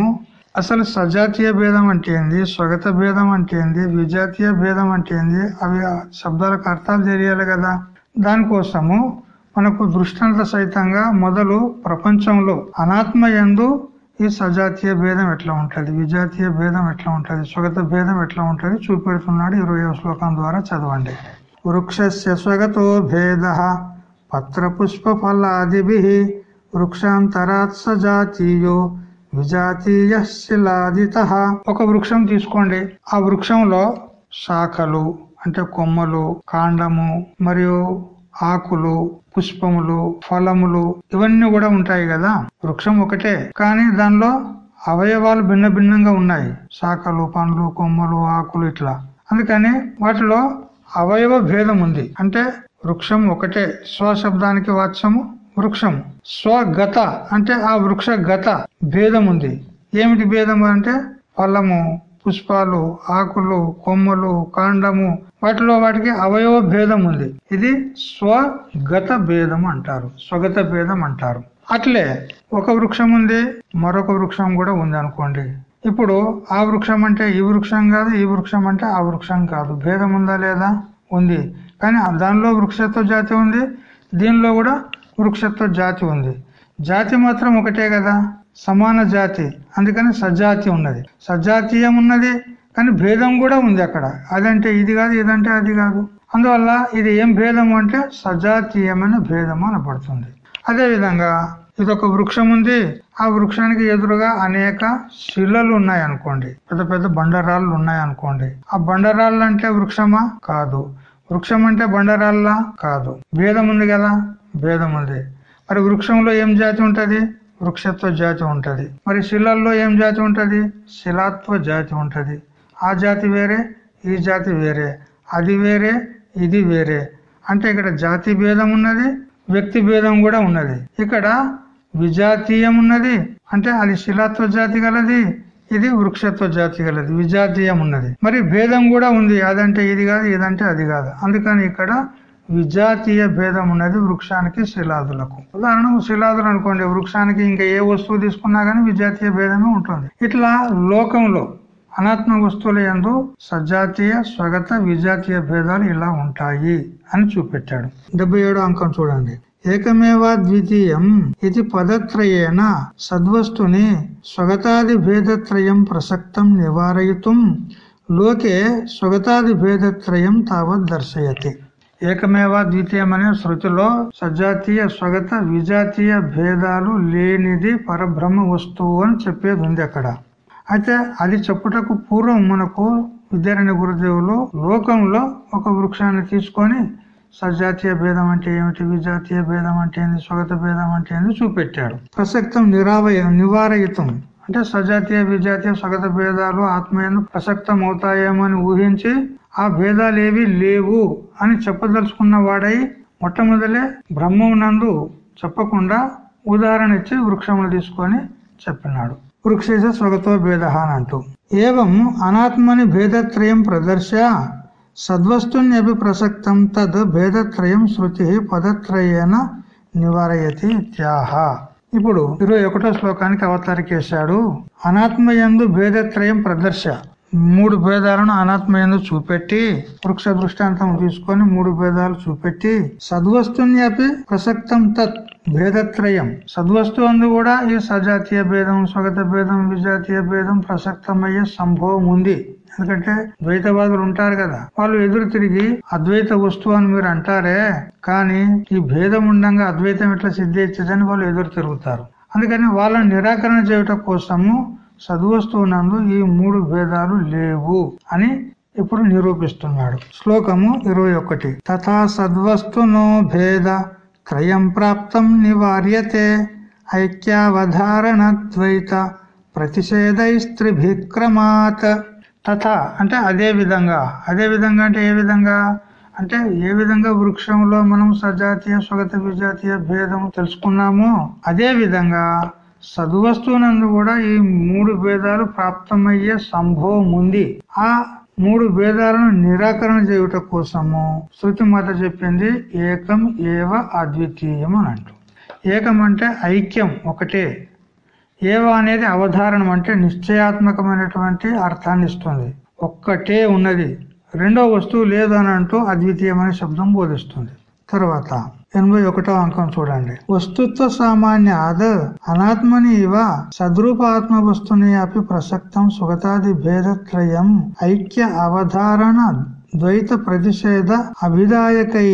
Speaker 1: అసలు సజాతీయ భేదం అంటే ఏంది స్వగత భేదం అంటే ఏంది విజాతీయ భేదం అంటే ఏంది అవి శబ్దాలకు అర్థాలు తెలియాలి కదా. దానికోసము మనకు దృష్టాంత సహితంగా మొదలు ప్రపంచంలో అనాత్మ యందు ఈ సజాతీయ భేదం ఎట్లా ఉంటుంది విజాతీయ భేదం ఎట్లా ఉంటుంది స్వగత భేదం ఎట్లా ఉంటుంది చూపెడుతున్నాడు ఇరవై శ్లోకం ద్వారా చదవండి. వృక్షస్య స్వగతో భేద పత్ర పుష్ప వృక్షాంతరాత్ సజాతీయో విజాతీయ శిలాదిత ఒక వృక్షం తీసుకోండి. ఆ వృక్షంలో శాఖలు అంటే కొమ్మలు కాండము మరియు ఆకులు పుష్పములు ఫలములు ఇవన్నీ కూడా ఉంటాయి కదా? వృక్షం ఒకటే. కానీ దానిలో అవయవాలు భిన్న భిన్నంగా ఉన్నాయి. శాఖలు పండ్లు కొమ్మలు ఆకులు ఇట్లా. అందుకని వాటిలో అవయవ భేదం ఉంది అంటే వృక్షం ఒకటే స్వశబ్దానికి వాచ్యము వృక్షం స్వగత అంటే ఆ వృక్ష గత భేదం ఉంది ఏమిటి భేదం అంటే ఫలము పుష్పాలు ఆకులు కొమ్మలు కాండము వాటిలో వాటికి అవయవ భేదం ఉంది ఇది స్వగత భేదం అంటారు స్వగత భేదం అంటారు. అట్లే ఒక వృక్షం ఉంది మరొక వృక్షం కూడా ఉంది అనుకోండి ఇప్పుడు ఆ వృక్షం అంటే ఈ వృక్షం కాదు ఈ వృక్షం అంటే ఆ వృక్షం కాదు. భేదం ఉందా లేదా? ఉంది. కానీ దానిలో వృక్షత్వ జాతి ఉంది దీనిలో కూడా వృక్షత్వ జాతి ఉంది. జాతి మాత్రం ఒకటే కదా సమాన జాతి. అందుకని సజాతి ఉన్నది. సజాతీయం ఉన్నది కానీ భేదం కూడా ఉంది అక్కడ. అదంటే ఇది కాదు ఇదంటే అది కాదు. అందువల్ల ఇది ఏం భేదం అంటే సజాతీయమైన భేదం అనబడుతుంది. అదేవిధంగా ఇదొక వృక్షం ఉంది. ఆ వృక్షానికి ఎదురుగా అనేక శిలలు ఉన్నాయి అనుకోండి. పెద్ద పెద్ద బండరాళ్ళు ఉన్నాయి అనుకోండి. ఆ బండరాళ్ళు అంటే వృక్షమా? కాదు. వృక్షం అంటే బండరాళ్ళ? కాదు. భేదం ఉంది కదా? భేదం ఉంది. మరి వృక్షంలో ఏం జాతి ఉంటది? వృక్షత్వ జాతి ఉంటది. మరి శిలల్లో ఏం జాతి ఉంటది? శిలాత్వ జాతి ఉంటది. ఆ జాతి వేరే ఈ జాతి వేరే. అది వేరే ఇది వేరే. అంటే ఇక్కడ జాతి భేదం ఉన్నది వ్యక్తి భేదం కూడా ఉన్నది. ఇక్కడ విజాతీయం ఉన్నది అంటే అది శిలాత్వ జాతి గలది ఇది వృక్షత్వ జాతి గలది విజాతీయం ఉన్నది మరి భేదం కూడా ఉంది అదంటే ఇది కాదు ఇదంటే అది కాదు. అందుకని ఇక్కడ విజాతీయ భేదం ఉన్నది వృక్షానికి శిలాదులకు. ఉదాహరణకు శిలాదులు అనుకోండి వృక్షానికి ఇంకా ఏ వస్తువు తీసుకున్నా గానీ విజాతీయ భేదమే ఉంటుంది. ఇట్లా లోకంలో అనాత్మ వస్తువుల ఎందు సజాతీయ స్వగత విజాతీయ భేదాలు ఇలా ఉంటాయి అని చూపెట్టాడు. డెబ్బై అంకం చూడండి. ఏకమేవా ద్వితీయం ఇది పదత్రయేణ. సద్వస్తుని స్వగతాది భేదత్రయం ప్రసక్తం నివారయితుం. లోకే స్వగతాది భేదత్రయం తావత్ దర్శయతి. ఏకమేవా ద్వితీయం అనే శృతిలో సజాతీయ స్వగత విజాతీయ భేదాలు లేనిది పరబ్రహ్మ వస్తువు అని చెప్పేది ఉంది అక్కడ. అయితే అది చెప్పుటకు పూర్వం మనకు విద్యారాయణ గురుదేవులు లోకంలో ఒక వృక్షాన్ని తీసుకొని సజాతీయ భేదం అంటే ఏమిటి? విజాతీయ భేదం అంటే ఏంది? స్వగత భేదం అంటే ఏంది? చూపెట్టాడు. ప్రసక్తం నిరావయ నివారయుతం. అంటే సజాతీయ విజాతీయ స్వగత భేదాలు ఆత్మయందు ప్రసక్తం అవుతాయేమో అని ఊహించి ఆ భేదాలు ఏవి లేవు అని చెప్పదలుచుకున్న వాడై మొట్టమొదలే బ్రహ్మం నందు చెప్పకుండా ఉదాహరణ ఇచ్చి వృక్షములు తీసుకొని చెప్పినాడు. వృక్షేశ స్వగతో భేద అని అంటూ ఏవం అనాత్మని భేదత్రయం ప్రదర్శ సద్వస్తున్యపి ప్రసక్తం తద్ భేదత్రయం శృతి పదత్రయేన నివారయతి త్యాహ ఇప్పుడు ఇరవై ఒకటో శ్లోకానికి అవతరికేశాడు అనాత్మయందు భేదత్రయం ప్రదర్శ. మూడు భేదాలను అనాత్మయందు చూపెట్టి వృక్ష దృష్టాంతం తీసుకొని మూడు భేదాలు చూపెట్టి సద్వస్తున్యపి ప్రసక్తం తత్ భేదత్రయం. సద్వస్తు అందు కూడా ఈ సజాతీయ భేదం స్వగత భేదం విజాతీయ భేదం ప్రసక్తమయ్యే సంభవం ఉంది. ఎందుకంటే ద్వైతవాదులు ఉంటారు కదా వాళ్ళు ఎదురు తిరిగి అద్వైత వస్తువు అని మీరు అంటారే కానీ ఈ భేదం ఉండగా అద్వైతం ఎట్లా సిద్ధించదని వాళ్ళు ఎదురు తిరుగుతారు. అందుకని వాళ్ళని నిరాకరణ చేయటం కోసము సద్వస్తువునందు ఈ మూడు భేదాలు లేవు అని ఇప్పుడు నిరూపిస్తున్నాడు. శ్లోకము ఇరవై ఒకటి. తథా సద్వస్తునో భేద త్రయం ప్రాప్తం నివార్యతే ఐక్యావధారణ ద్వైత ప్రతిషేధైస్త్రిభిక్రమాత్. తథ అంటే అదే విధంగా. అదే విధంగా అంటే ఏ విధంగా? అంటే ఏ విధంగా వృక్షంలో మనం సజాతీయ స్వగత విజాతీయ భేదం తెలుసుకున్నామో అదే విధంగా సద్వస్తువునందు కూడా ఈ మూడు భేదాలు ప్రాప్తమయ్యే సంభవం ఉంది. ఆ మూడు భేదాలను నిరాకరణ చేయుట కోసము శృతి మాత చెప్పింది ఏకం ఏవ అద్వితీయం అని అంటూ ఏకం అంటే ఐక్యం ఒకటే. ఏవ అనేది అవధారణం అంటే నిశ్చయాత్మకమైనటువంటి అర్థాన్ని ఇస్తుంది. ఒక్కటే ఉన్నది. రెండో వస్తువు లేదని అంటూ అద్వితీయమైన శబ్దం బోధిస్తుంది. తర్వాత ఎనభై ఒకటో అంకం చూడండి. వస్తుత్వ సామాన్యాద్ అనాత్మని ఇవ సద్రూప ఆత్మ వస్తుని అపి ప్రసక్తం సుగతాది భేదత్రయం ఐక్య అవధారణ ద్వైత ప్రతిషేధ అభిదాయకై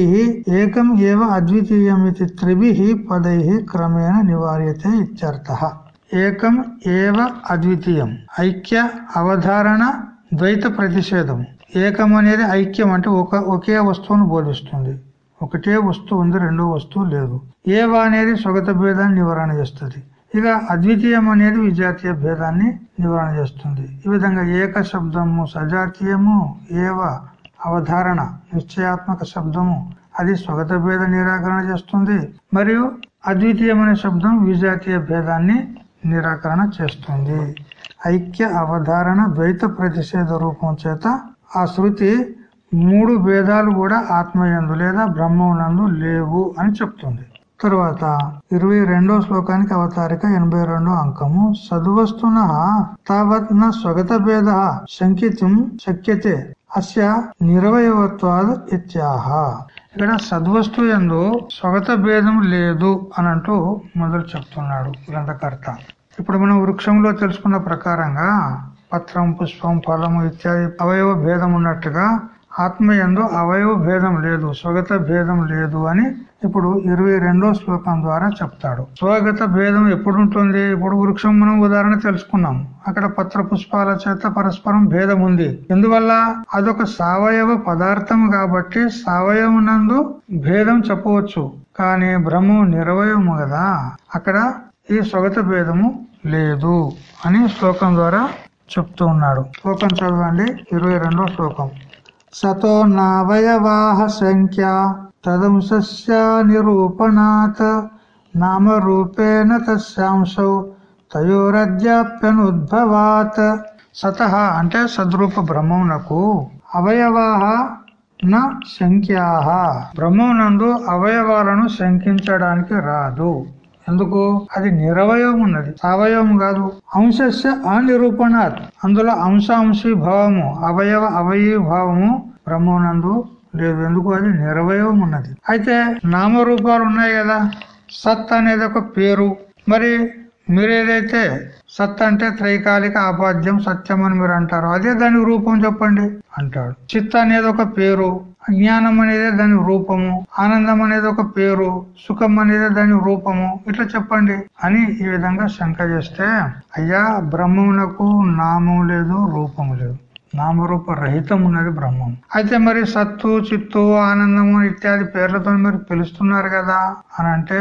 Speaker 1: ఏకం ఏవ అద్వితీయమితి త్రిభి పదై క్రమేణ నివార్యతే ఇత్యర్థ. ఏకం ఏవ అద్వితీయం. ఐక్య అవధారణ ద్వైత ప్రతిషేధం. ఏకం అనేది ఐక్యం అంటే ఒక ఒకే వస్తువును బోధిస్తుంది. ఒకటే వస్తువు ఉంది రెండో వస్తువు లేదు. ఏవ అనేది స్వగత భేదాన్ని నివారణ చేస్తుంది. ఇక అద్వితీయం అనేది విజాతీయ భేదాన్ని నివారణ చేస్తుంది. ఈ విధంగా ఏక శబ్దము సజాతీయము ఏవ అవధారణ నిశ్చయాత్మక శబ్దము అది స్వగత భేద నిరాకరణ చేస్తుంది. మరియు అద్వితీయమైన శబ్దం విజాతీయ భేదాన్ని నిరాకరణ చేస్తుంది. ఐక్య అవధారణ ద్వైత ప్రతిషేధ రూపం చేత ఆ శృతి మూడు భేదాలు కూడా ఆత్మయందు లేదా బ్రహ్మనందు లేవు అని చెప్తుంది. తరువాత ఇరవై రెండో శ్లోకానికి అవతారిక ఎనభై రెండో అంకము. సద్వస్తున తావత్ న స్వగత భేద శంకితం శక్యతే అస్య నిరవయవత్వాద్ ఇత్యాహ. ఇక్కడ సద్వస్తు ఎందు స్వగత భేదం లేదు అని అంటూ మొదలు చెప్తున్నాడు గ్రంథకర్త. ఇప్పుడు మనం వృక్షంలో తెలుసుకున్న ప్రకారంగా పత్రం పుష్పం ఫలము ఇత్యాది అవయవ భేదం ఉన్నట్టుగా ఆత్మ ఎందు అవయవ భేదం లేదు స్వగత భేదం లేదు అని ఇప్పుడు ఇరవై రెండో శ్లోకం ద్వారా చెప్తాడు. స్వగత భేదం ఎప్పుడు ఉంటుంది ఇప్పుడు వృక్షం మనం ఉదాహరణ తెలుసుకున్నాం. అక్కడ పత్ర పుష్పాల చేత పరస్పరం భేదం ఉంది. ఎందువల్ల? అదొక సావయవ పదార్థం కాబట్టి సావయవనందు భేదం చెప్పవచ్చు. కానీ బ్రహ్మం నిరవయము కదా. అక్కడ ఈ స్వగత భేదము లేదు అని శ్లోకం ద్వారా చెప్తూ ఉన్నాడు. శ్లోకం చదవండి. ఇరవై రెండో శ్లోకం. సతో నావయవాహ సంఖ్య తదంశస్య నిరూపణాత్ నామరూపేణ తస్యాంశౌ తయోరద్యాప్యనుద్భవాత్ సత అంటే సద్రూప బ్రహ్మమునకు అవయవాహ న సంఖ్యా బ్రహ్మనందు అవయవాలను శంకించడానికి రాదు. ఎందుకు? అది నిరవయవం ఉన్నది. సవయవం కాదు. అంశస్య అనిరూపణాత్. అందులో అంశాంశీ భావము అవయవ అవయవ భావము బ్రహ్మనందు లేదు ఎందుకు? అది నిరవయవం ఉన్నది. అయితే నామరూపాలు ఉన్నాయి కదా. సత్ అనేది ఒక పేరు. మరి మీరేదైతే సత్ అంటే త్రైకాలిక ఆపాద్యం సత్యం అని మీరు అంటారు అదే దాని రూపం చెప్పండి. అంటాడు. చిత్ అనేది ఒక పేరు. జ్ఞానం అనేది దాని రూపము ఆనందం అనేది ఒక పేరు సుఖం అనేది దాని రూపము. ఇట్లా చెప్పండి అని ఈ విధంగా శంక చేస్తే అయ్యా బ్రహ్మమునకు నామం లేదు రూపము లేదు. నామరూప రహితం ఉన్నది బ్రహ్మం అయితే మరి సత్తు చిత్తు ఆనందము ఇత్యాది పేర్లతో మీరు పిలుస్తున్నారు కదా అని అంటే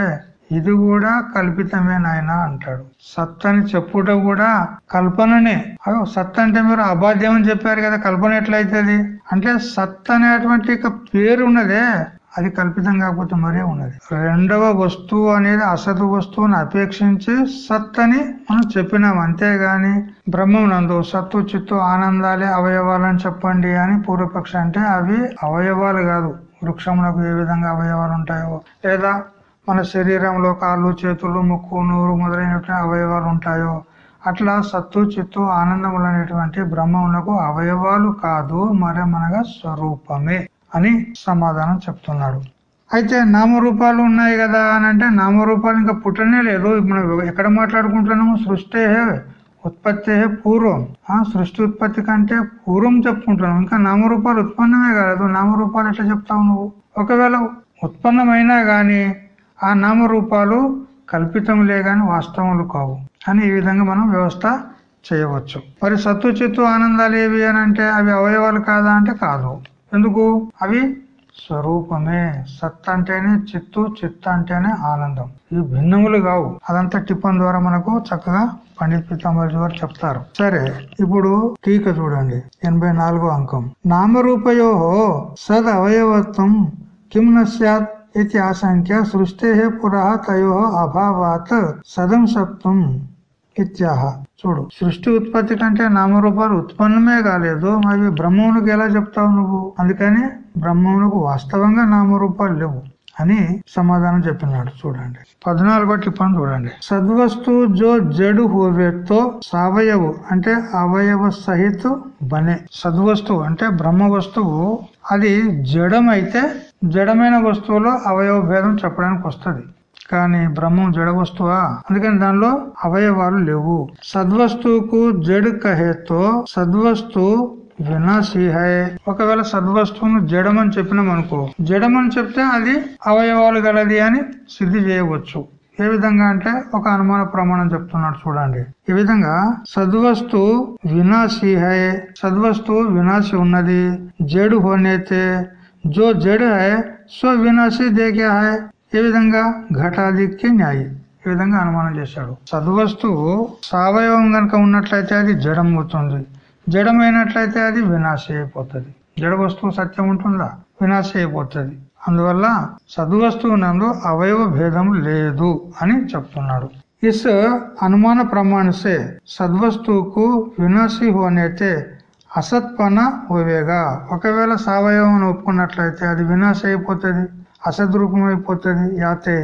Speaker 1: ఇది కూడా కల్పితమే నాయన అంటాడు. సత్ అని చెప్పుట కూడా కల్పననే. అయ్యో సత్ అంటే మీరు అబాధ్యం అని చెప్పారు కదా కల్పన ఎట్లయితుంది? అంటే సత్ అనేటువంటి ఒక పేరు ఉన్నదే అది కల్పితం కాకపోతే మరే ఉన్నది. రెండవ వస్తువు అనేది అసత్ వస్తువుని అపేక్షించి సత్ అని మనం చెప్పినాం. అంతేగాని బ్రహ్మం నందు సత్తు చిత్తు ఆనందాలే అవయవాలని చెప్పండి అని పూర్వపక్ష అంటే అవి అవయవాలు కాదు. వృక్షములకు ఏ విధంగా అవయవాలు ఉంటాయో. లేదా మన శరీరంలో కాళ్ళు చేతులు ముక్కు నూరు మొదలైనటువంటి అవయవాలు ఉంటాయో అట్లా సత్తు చిత్తు ఆనందములు అనేటువంటి బ్రహ్మమునకు అవయవాలు కాదు మరేమనగా స్వరూపమే అని సమాధానం చెప్తున్నాడు. అయితే నామరూపాలు ఉన్నాయి కదా అని అంటే నామరూపాలు ఇంకా పుట్టనే లేదు. మనం ఎక్కడ మాట్లాడుకుంటున్నాము సృష్టి ఉత్పత్తి పూర్వం. ఆ సృష్టి ఉత్పత్తి కంటే పూర్వం చెప్పుకుంటున్నాం. ఇంకా నామరూపాలు ఉత్పన్నమే కాలేదు. నామరూపాలు ఎట్లా చెప్తావు నువ్వు? ఒకవేళ ఉత్పన్నమైనా గాని ఆ నామరూపాలు కల్పితములే గాని వాస్తవములు కావు. అని ఈ విధంగా మనం వ్యవస్థ చేయవచ్చు. మరి సత్తు చిత్తు ఆనందాలు ఏవి అని అంటే అవి అవయవాలు కాదా అంటే కాదు. ఎందుకు? అవి స్వరూపమే. సత్ అంటేనే చిత్తు చిత్త అంటేనే ఆనందం. ఇవి భిన్నములు కావు. అదంతా టిఫన్ ద్వారా మనకు చక్కగా పండిత్ పీతాంబరి వారు చెప్తారు. సరే ఇప్పుడు టీక చూడండి. ఎనభై నాలుగో అంకం. నామరూపయోహో సద్ అవయవత్వం కిం నస్యాత్ ఇది ఆశంక్య సృష్టి పురా తయో అభావాత్ సదం సప్తం ఇత్యాహ చూడు సృష్టి ఉత్పత్తి కంటే నామరూపాలు ఉత్పన్నమే కాలేదు అవి బ్రహ్మమునికి ఎలా చెప్తావు నువ్వు? అందుకని బ్రహ్మమునకు వాస్తవంగా నామరూపాలు లేవు అని సమాధానం చెప్పినాడు చూడండి. పద్నాలుగో టిప్పని చూడండి. సద్వస్తు జో జడు హోవేతో సవయవు అంటే అవయవ సహిత బనే. సద్వస్తువు అంటే బ్రహ్మ వస్తువు అది జడమైతే జడమైన వస్తువులో అవయవ భేదం చెప్పడానికి వస్తుంది. కానీ బ్రహ్మం జడ వస్తువా? అందుకని దానిలో అవయవాలు లేవు. సద్వస్తువుకు జడ్ కహేతో సద్వస్తు వినాశీ హై ఒకవేళ సద్వస్తువును జడమని చెప్పినాం అనుకో జడమని చెప్తే అది అవయవాలు గలది అని సిద్ధి చేయవచ్చు. ఏ విధంగా అంటే ఒక అనుమాన ప్రమాణం చెప్తున్నాడు చూడండి. ఈ విధంగా సద్వస్తు వినాశీ హై సద్వస్తు వినాశి ఉన్నది జడు హోనైతే జో జడ హై సో వినాశి దేకే హై ఈ విధంగా ఘటాదిక్య న్యాయ ఈ విధంగా అనుమానం చేశాడు। సద్వస్తువు సవయవం గనక ఉన్నట్లయితే అది జడం అవుతుంది జడమైనట్లయితే అది వినాశ అయిపోతుంది। జడ వస్తువు సత్యం ఉంటుందా? వినాశ అయిపోతుంది। అందువల్ల సద్వస్తువు నందు అవయవ భేదం లేదు అని చెప్తున్నాడు। ఇస్ అనుమాన ప్రమాణసే సద్వస్తువుకు వినాశి హోనైతే అసత్పన ఓవేగా. ఒకవేళ సావయవం ఒప్పుకున్నట్లయితే అది వినాశ అయిపోతుంది అసద్రూపం అయిపోతుంది యాతే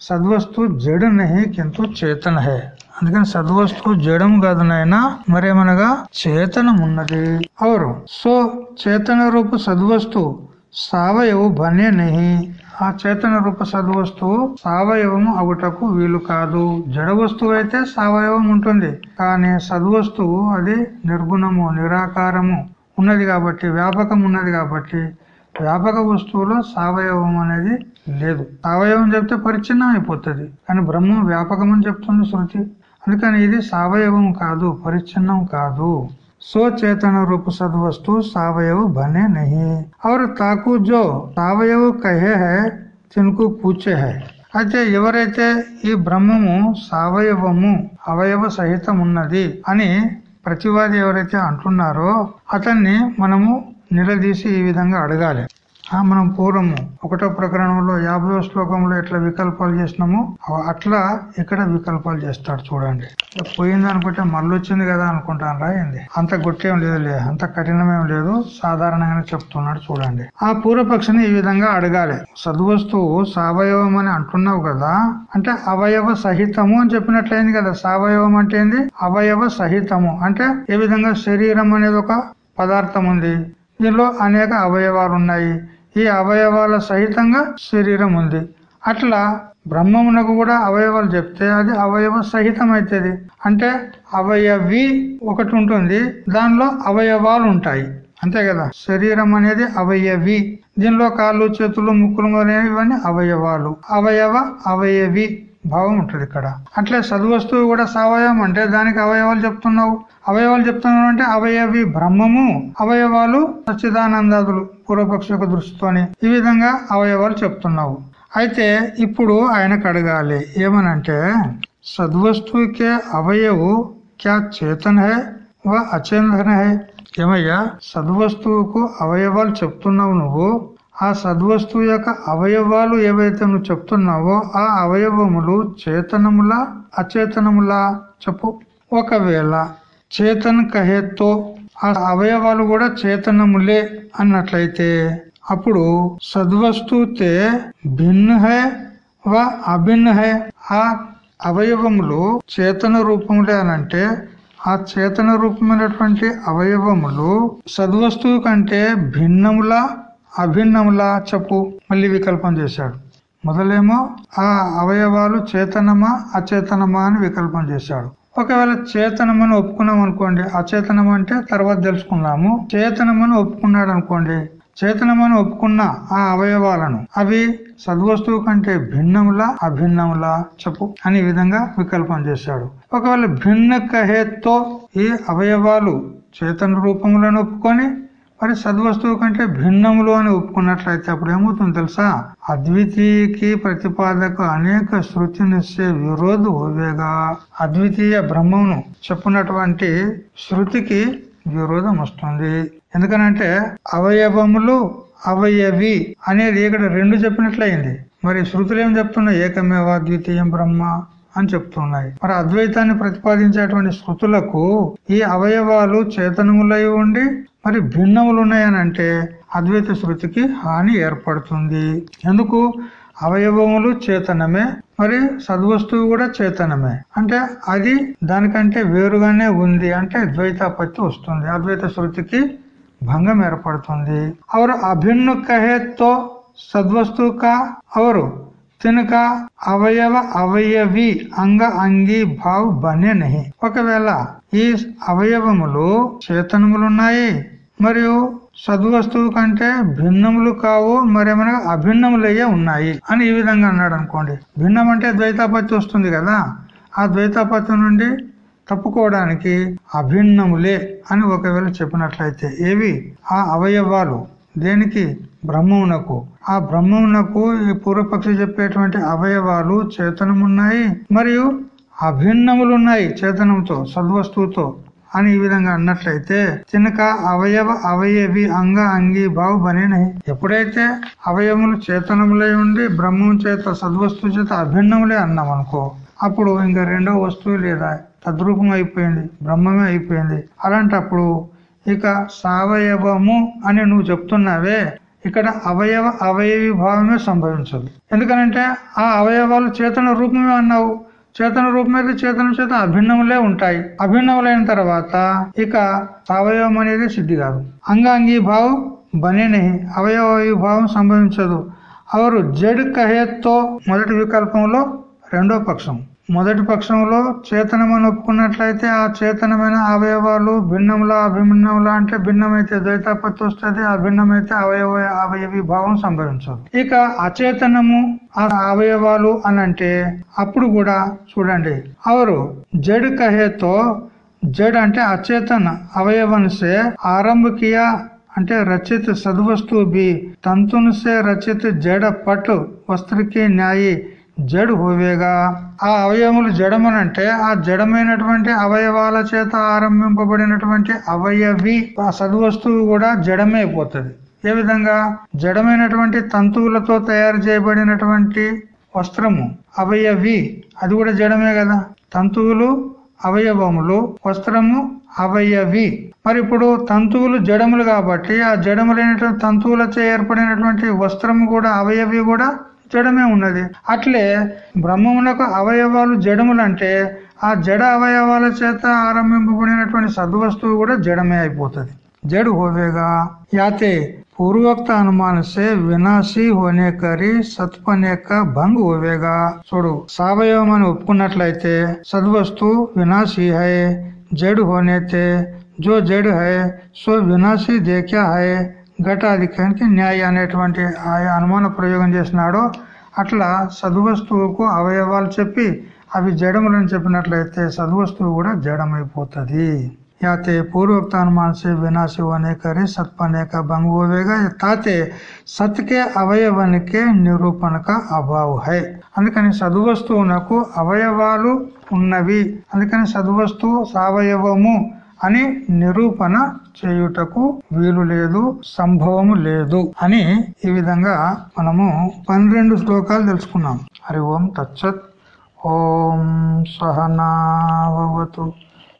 Speaker 1: సద్వస్తు జడ నహి కింద చేతన హే అందుకని సద్వస్తు జడం కాదు నాయన మరేమనగా చేతనం ఉన్నది అవరు సో చేతన రూపు సద్వస్తు సావయవు బనే నహి. ఆ చేతన రూప సద్వస్తువు సావయవము అగుటకు వీలు కాదు. జడ వస్తువు అయితే సావయవం ఉంటుంది కానీ సద్వస్తువు అది నిర్గుణము నిరాకారము. ఉన్నది కాబట్టి వ్యాపకం ఉన్నది కాబట్టి వ్యాపక వస్తువులో సావయవం అనేది లేదు. సావయవం చెప్తే పరిచ్ఛిన్నం అయిపోతుంది కానీ బ్రహ్మం వ్యాపకం అని చెప్తుంది శృతి. అందుకని ఇది సావయవం కాదు పరిచ్ఛిన్నం కాదు. सो రూప సద్వస్తు सद బనే सावयव बने తాకు జో ताकू సావయవు కహే హై తినుకు పూచే హై అయితే ఎవరైతే ఈ బ్రహ్మము సవయవము అవయవ సహితం ఉన్నది అని ప్రతివాది ఎవరైతే అంటున్నారో అతన్ని మనము నిలదీసి ఈ విధంగా అడగాలి ఆ మనం పూర్వము ఒకటో ప్రకరణంలో యాభై శ్లోకంలో ఎట్లా వికల్పాలు చేసినాము అట్లా ఇక్కడ వికల్పాలు చేస్తాడు చూడండి. పోయింది అనుకుంటే మళ్ళీ వచ్చింది కదా అనుకుంటాను రాయింది అంత గొట్టేం లేదు అంత కఠినమేం లేదు సాధారణంగానే చెప్తున్నాడు చూడండి. ఆ పూర్వపక్షిని ఈ విధంగా అడగాలి. సద్వస్తువు సావయవం అని అంటున్నావు కదా అంటే అవయవ సహితము అని చెప్పినట్లయింది కదా. సవయవం అంటే ఏంది? అవయవ సహితము. అంటే ఏ విధంగా శరీరం అనేది ఒక పదార్థం ఉంది. దీనిలో అనేక అవయవాలు ఉన్నాయి ఈ అవయవాల సహితంగా శరీరం ఉంది. అట్లా బ్రహ్మమునకు కూడా అవయవాలు చెప్తే అది అవయవ సహితం అవుతుంది అంటే అవయవి ఒకటి ఉంటుంది దానిలో అవయవాలు ఉంటాయి. అంతే కదా? శరీరం అనేది అవయవి. దీనిలో కాళ్ళు చేతులు ముక్కులు మొదలైనవి ఇవన్నీ అవయవాలు. అవయవ అవయవి భావం ఉంటుంది ఇక్కడ. అట్లే సద్వస్తువు కూడా సవయవం అంటే దానికి అవయవాలు చెప్తున్నావు. అవయవాలు చెప్తున్నావు అంటే అవయవి బ్రహ్మము. అవయవాలు సచ్చిదానందాదులు పూర్వపక్ష యొక్క దృష్టితోని ఈ విధంగా అవయవాలు చెప్తున్నావు. అయితే ఇప్పుడు ఆయనకు అడగాలి ఏమనంటే సద్వస్తువుకే అవయవు క్యా చేతన్ హే వా అచేతన్ హే ఏమయ్యా సద్వస్తువుకు అవయవాలు చెప్తున్నావు నువ్వు. ఆ సద్వస్తువు యొక్క అవయవాలు ఏవైతే నువ్వు చెప్తున్నావో ఆ అవయవములు చేతనములా అచేతనములా? చెప్పు. ఒకవేళ చేతన్ కహేతో ఆ అవయవాలు కూడా చేతనములే అన్నట్లయితే అప్పుడు సద్వస్తుతే భిన్న హే వా అభిన్న హై ఆ అవయవములు చేతన రూపములే అనంటే ఆ చేతన రూపమైనటువంటి అవయవములు సద్వస్తువు కంటే భిన్నములా అభిన్నములా చెప్పు. మళ్ళీ వికల్పం చేశాడు. మొదలేమో ఆ అవయవాలు చేతనమా అచేతనమా అని వికల్పం చేశాడు. ఒకవేళ చేతనమని ఒప్పుకున్నాం అనుకోండి అచేతనం అంటే తర్వాత తెలుసుకున్నాము చేతనమని ఒప్పుకున్నాడు అనుకోండి చేతనమని ఒప్పుకున్న ఆ అవయవాలను. అవి సద్వస్తువు కంటే భిన్నములా అభిన్నములా చెప్పు అని విధంగా వికల్పం చేశాడు. ఒకవేళ భిన్న కహేత్తో ఈ అవయవాలు చేతన రూపములను ఒప్పుకొని మరి సద్వస్తువు కంటే భిన్నములు అని ఒప్పుకున్నట్లయితే అప్పుడు ఏమవుతుంది తెలుసా? అద్వితీయకి ప్రతిపాదక అనేక శృతి నిశ్చయ విరోధ హోవేగా అద్వితీయ బ్రహ్మమును చెప్పినటువంటి శృతికి విరోధం వస్తుంది. ఎందుకనంటే అవయవములు అవయవి అనేది ఇక్కడ రెండు చెప్పినట్లయింది. మరి శృతులు ఏం చెప్తున్నాయి? ఏకమేవ ద్వితీయం బ్రహ్మ అని చెప్తున్నాయి. మరి అద్వైతాన్ని ప్రతిపాదించేటువంటి శృతులకు ఈ అవయవాలు చేతనములై ఉండి మరి భిన్నములు ఉన్నాయని అంటే అద్వైత శృతికి హాని ఏర్పడుతుంది. ఎందుకు? అవయవములు చేతనమే మరి సద్వస్తువు కూడా చేతనమే. అంటే అది దానికంటే వేరుగానే ఉంది అంటే ద్వైతాపత్తి వస్తుంది. అద్వైత శృతికి భంగం ఏర్పడుతుంది. అవరు అభిन्न కహే తో సద్వస్తు అవరు తినక అవయవ అవయవి అంగ అంగి భావ్ బనే నహి. ఒకవేళ ఈ అవయవములు చేతనములున్నాయి మరియు సద్వస్తువు కంటే భిన్నములు కావు మరేమైనా అభిన్నములయ్యే ఉన్నాయి అని ఈ విధంగా అన్నాడు అనుకోండి. భిన్నం అంటే ద్వైతాపత్తి వస్తుంది కదా. ఆ ద్వైతాపత్తి నుండి తప్పుకోవడానికి అభిన్నములే అని ఒకవేళ చెప్పినట్లయితే ఏవి? ఆ అవయవాలు. దేనికి? బ్రహ్మమునకు. ఆ బ్రహ్మమునకు ఈ పూర్వపక్షి చెప్పేటువంటి అవయవాలు చేతనమున్నాయి మరియు అభిన్నములున్నాయి చేతనంతో సద్వస్తువుతో. అని ఈ విధంగా అన్నట్లయితే తినక అవయవ అవయవి అంగ అంగి బావు బనే ఎప్పుడైతే అవయములు చేతనములై ఉండి బ్రహ్మం చేత సద్వస్తువు చేత అభిన్నములే అన్నాం అనుకో అప్పుడు ఇంకా రెండో వస్తువు లేదా తద్రూపం అయిపోయింది బ్రహ్మమే అయిపోయింది. అలాంటప్పుడు ఇక సవయవము అని నువ్వు చెప్తున్నావే ఇక్కడ అవయవ అవయవి భావమే సంభవించదు. ఎందుకనంటే ఆ అవయవాలు చేతన రూపమే అన్నావు. చేతన రూపమైతే చేతనం చేత అభిన్నములే ఉంటాయి. అభిన్నములైన తర్వాత ఇక అవయవం అనేది సిద్ధి కాదు. అంగాంగీ భావం బనేని అవయవ భావం సంభవించదు. అవరు జడ్ కహేత్తో మొదటి వికల్పంలో రెండో పక్షం. మొదటి పక్షంలో చేతనమని ఒప్పుకున్నట్లయితే ఆ చేతనమైన అవయవాలు భిన్నంలా అభిభిన్నంలా అంటే భిన్నమైతే ద్వైతాపత్తి వస్తుంది అభిన్నమైతే అవయవ అవయవి భావం సంభవించదు. ఇక అచేతనము ఆ అవయవాలు అని అంటే అప్పుడు కూడా చూడండి అవరు జడ్ కహేతో జడ్ అంటే అచేతన అవయవన్సే ఆరంభకీయ ఆరంభకియా అంటే రచిత సద్వస్తు బి తంతునుసే రచిత జడ పట్ వస్త్రకి న్యాయి జడు హోవేగా ఆ అవయవములు జడమనంటే ఆ జడమైనటువంటి అవయవాల చేత ఆరంభింపబడినటువంటి అవయవి ఆ సద్వస్తువు కూడా జడమే ఏ విధంగా? జడమైనటువంటి తంతువులతో తయారు చేయబడినటువంటి వస్త్రము అవయవి అది కూడా జడమే కదా. తంతువులు అవయవములు వస్త్రము అవయవి. మరి ఇప్పుడు తంతువులు జడములు కాబట్టి ఆ జడములైనటువంటి తంతువులతో ఏర్పడినటువంటి వస్త్రము కూడా అవయవి కూడా జడమే ఉన్నది. అట్లే బ్రహ్మమునకు అవయవాలు జడములంటే ఆ జడ అవయవాల చేత ఆరంభింపబడినటువంటి సద్వస్తువు కూడా జడమే అయిపోతుంది. జడు హోవేగా. యాతే పూర్వోక్త అనుమానసే వినాశి వినాశీ హోనే కరి సత్పనే భంగ్ హోవేగా. చూడు సవయవం అని ఒప్పుకున్నట్లయితే సద్వస్తు వినాశీ హై జడు హోనేతే జో జడ్ హై సో వినాశీ దేఖ్యా హై ఘటాధికారికి న్యాయ అనేటువంటి ఆయా అనుమాన ప్రయోగం చేసినాడో అట్లా సద్వస్తువుకు అవయవాలు చెప్పి అవి జడములని చెప్పినట్లయితే సద్వస్తువు కూడా జడమైపోతుంది. యాతే పూర్వోక్తానుమానసే వినాశి అనేకరి సత్పనేక భంగువేగా తాతే సత్కే అవయవానికే నిరూపణక అభావ్ హై అందుకని సద్వస్తువునకు అవయవాలు ఉన్నవి. అందుకని సద్వస్తువు సవయవము అని నిరూపణ చేయుటకు వీలు లేదు సంభవము లేదు అని ఈ విధంగా మనము పన్నెండు శ్లోకాలు తెలుసుకున్నాం. హరి ఓం తచ్చత్ ఓం సహనావతు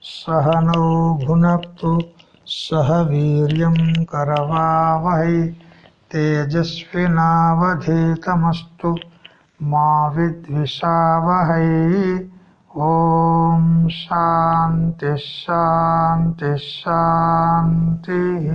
Speaker 1: సహనౌ భునక్తు సహ వీర్యం కరవావహై తేజస్వినావధీతమస్తు మా విద్విషావహై. ॐ शा शान्ति शान्तिः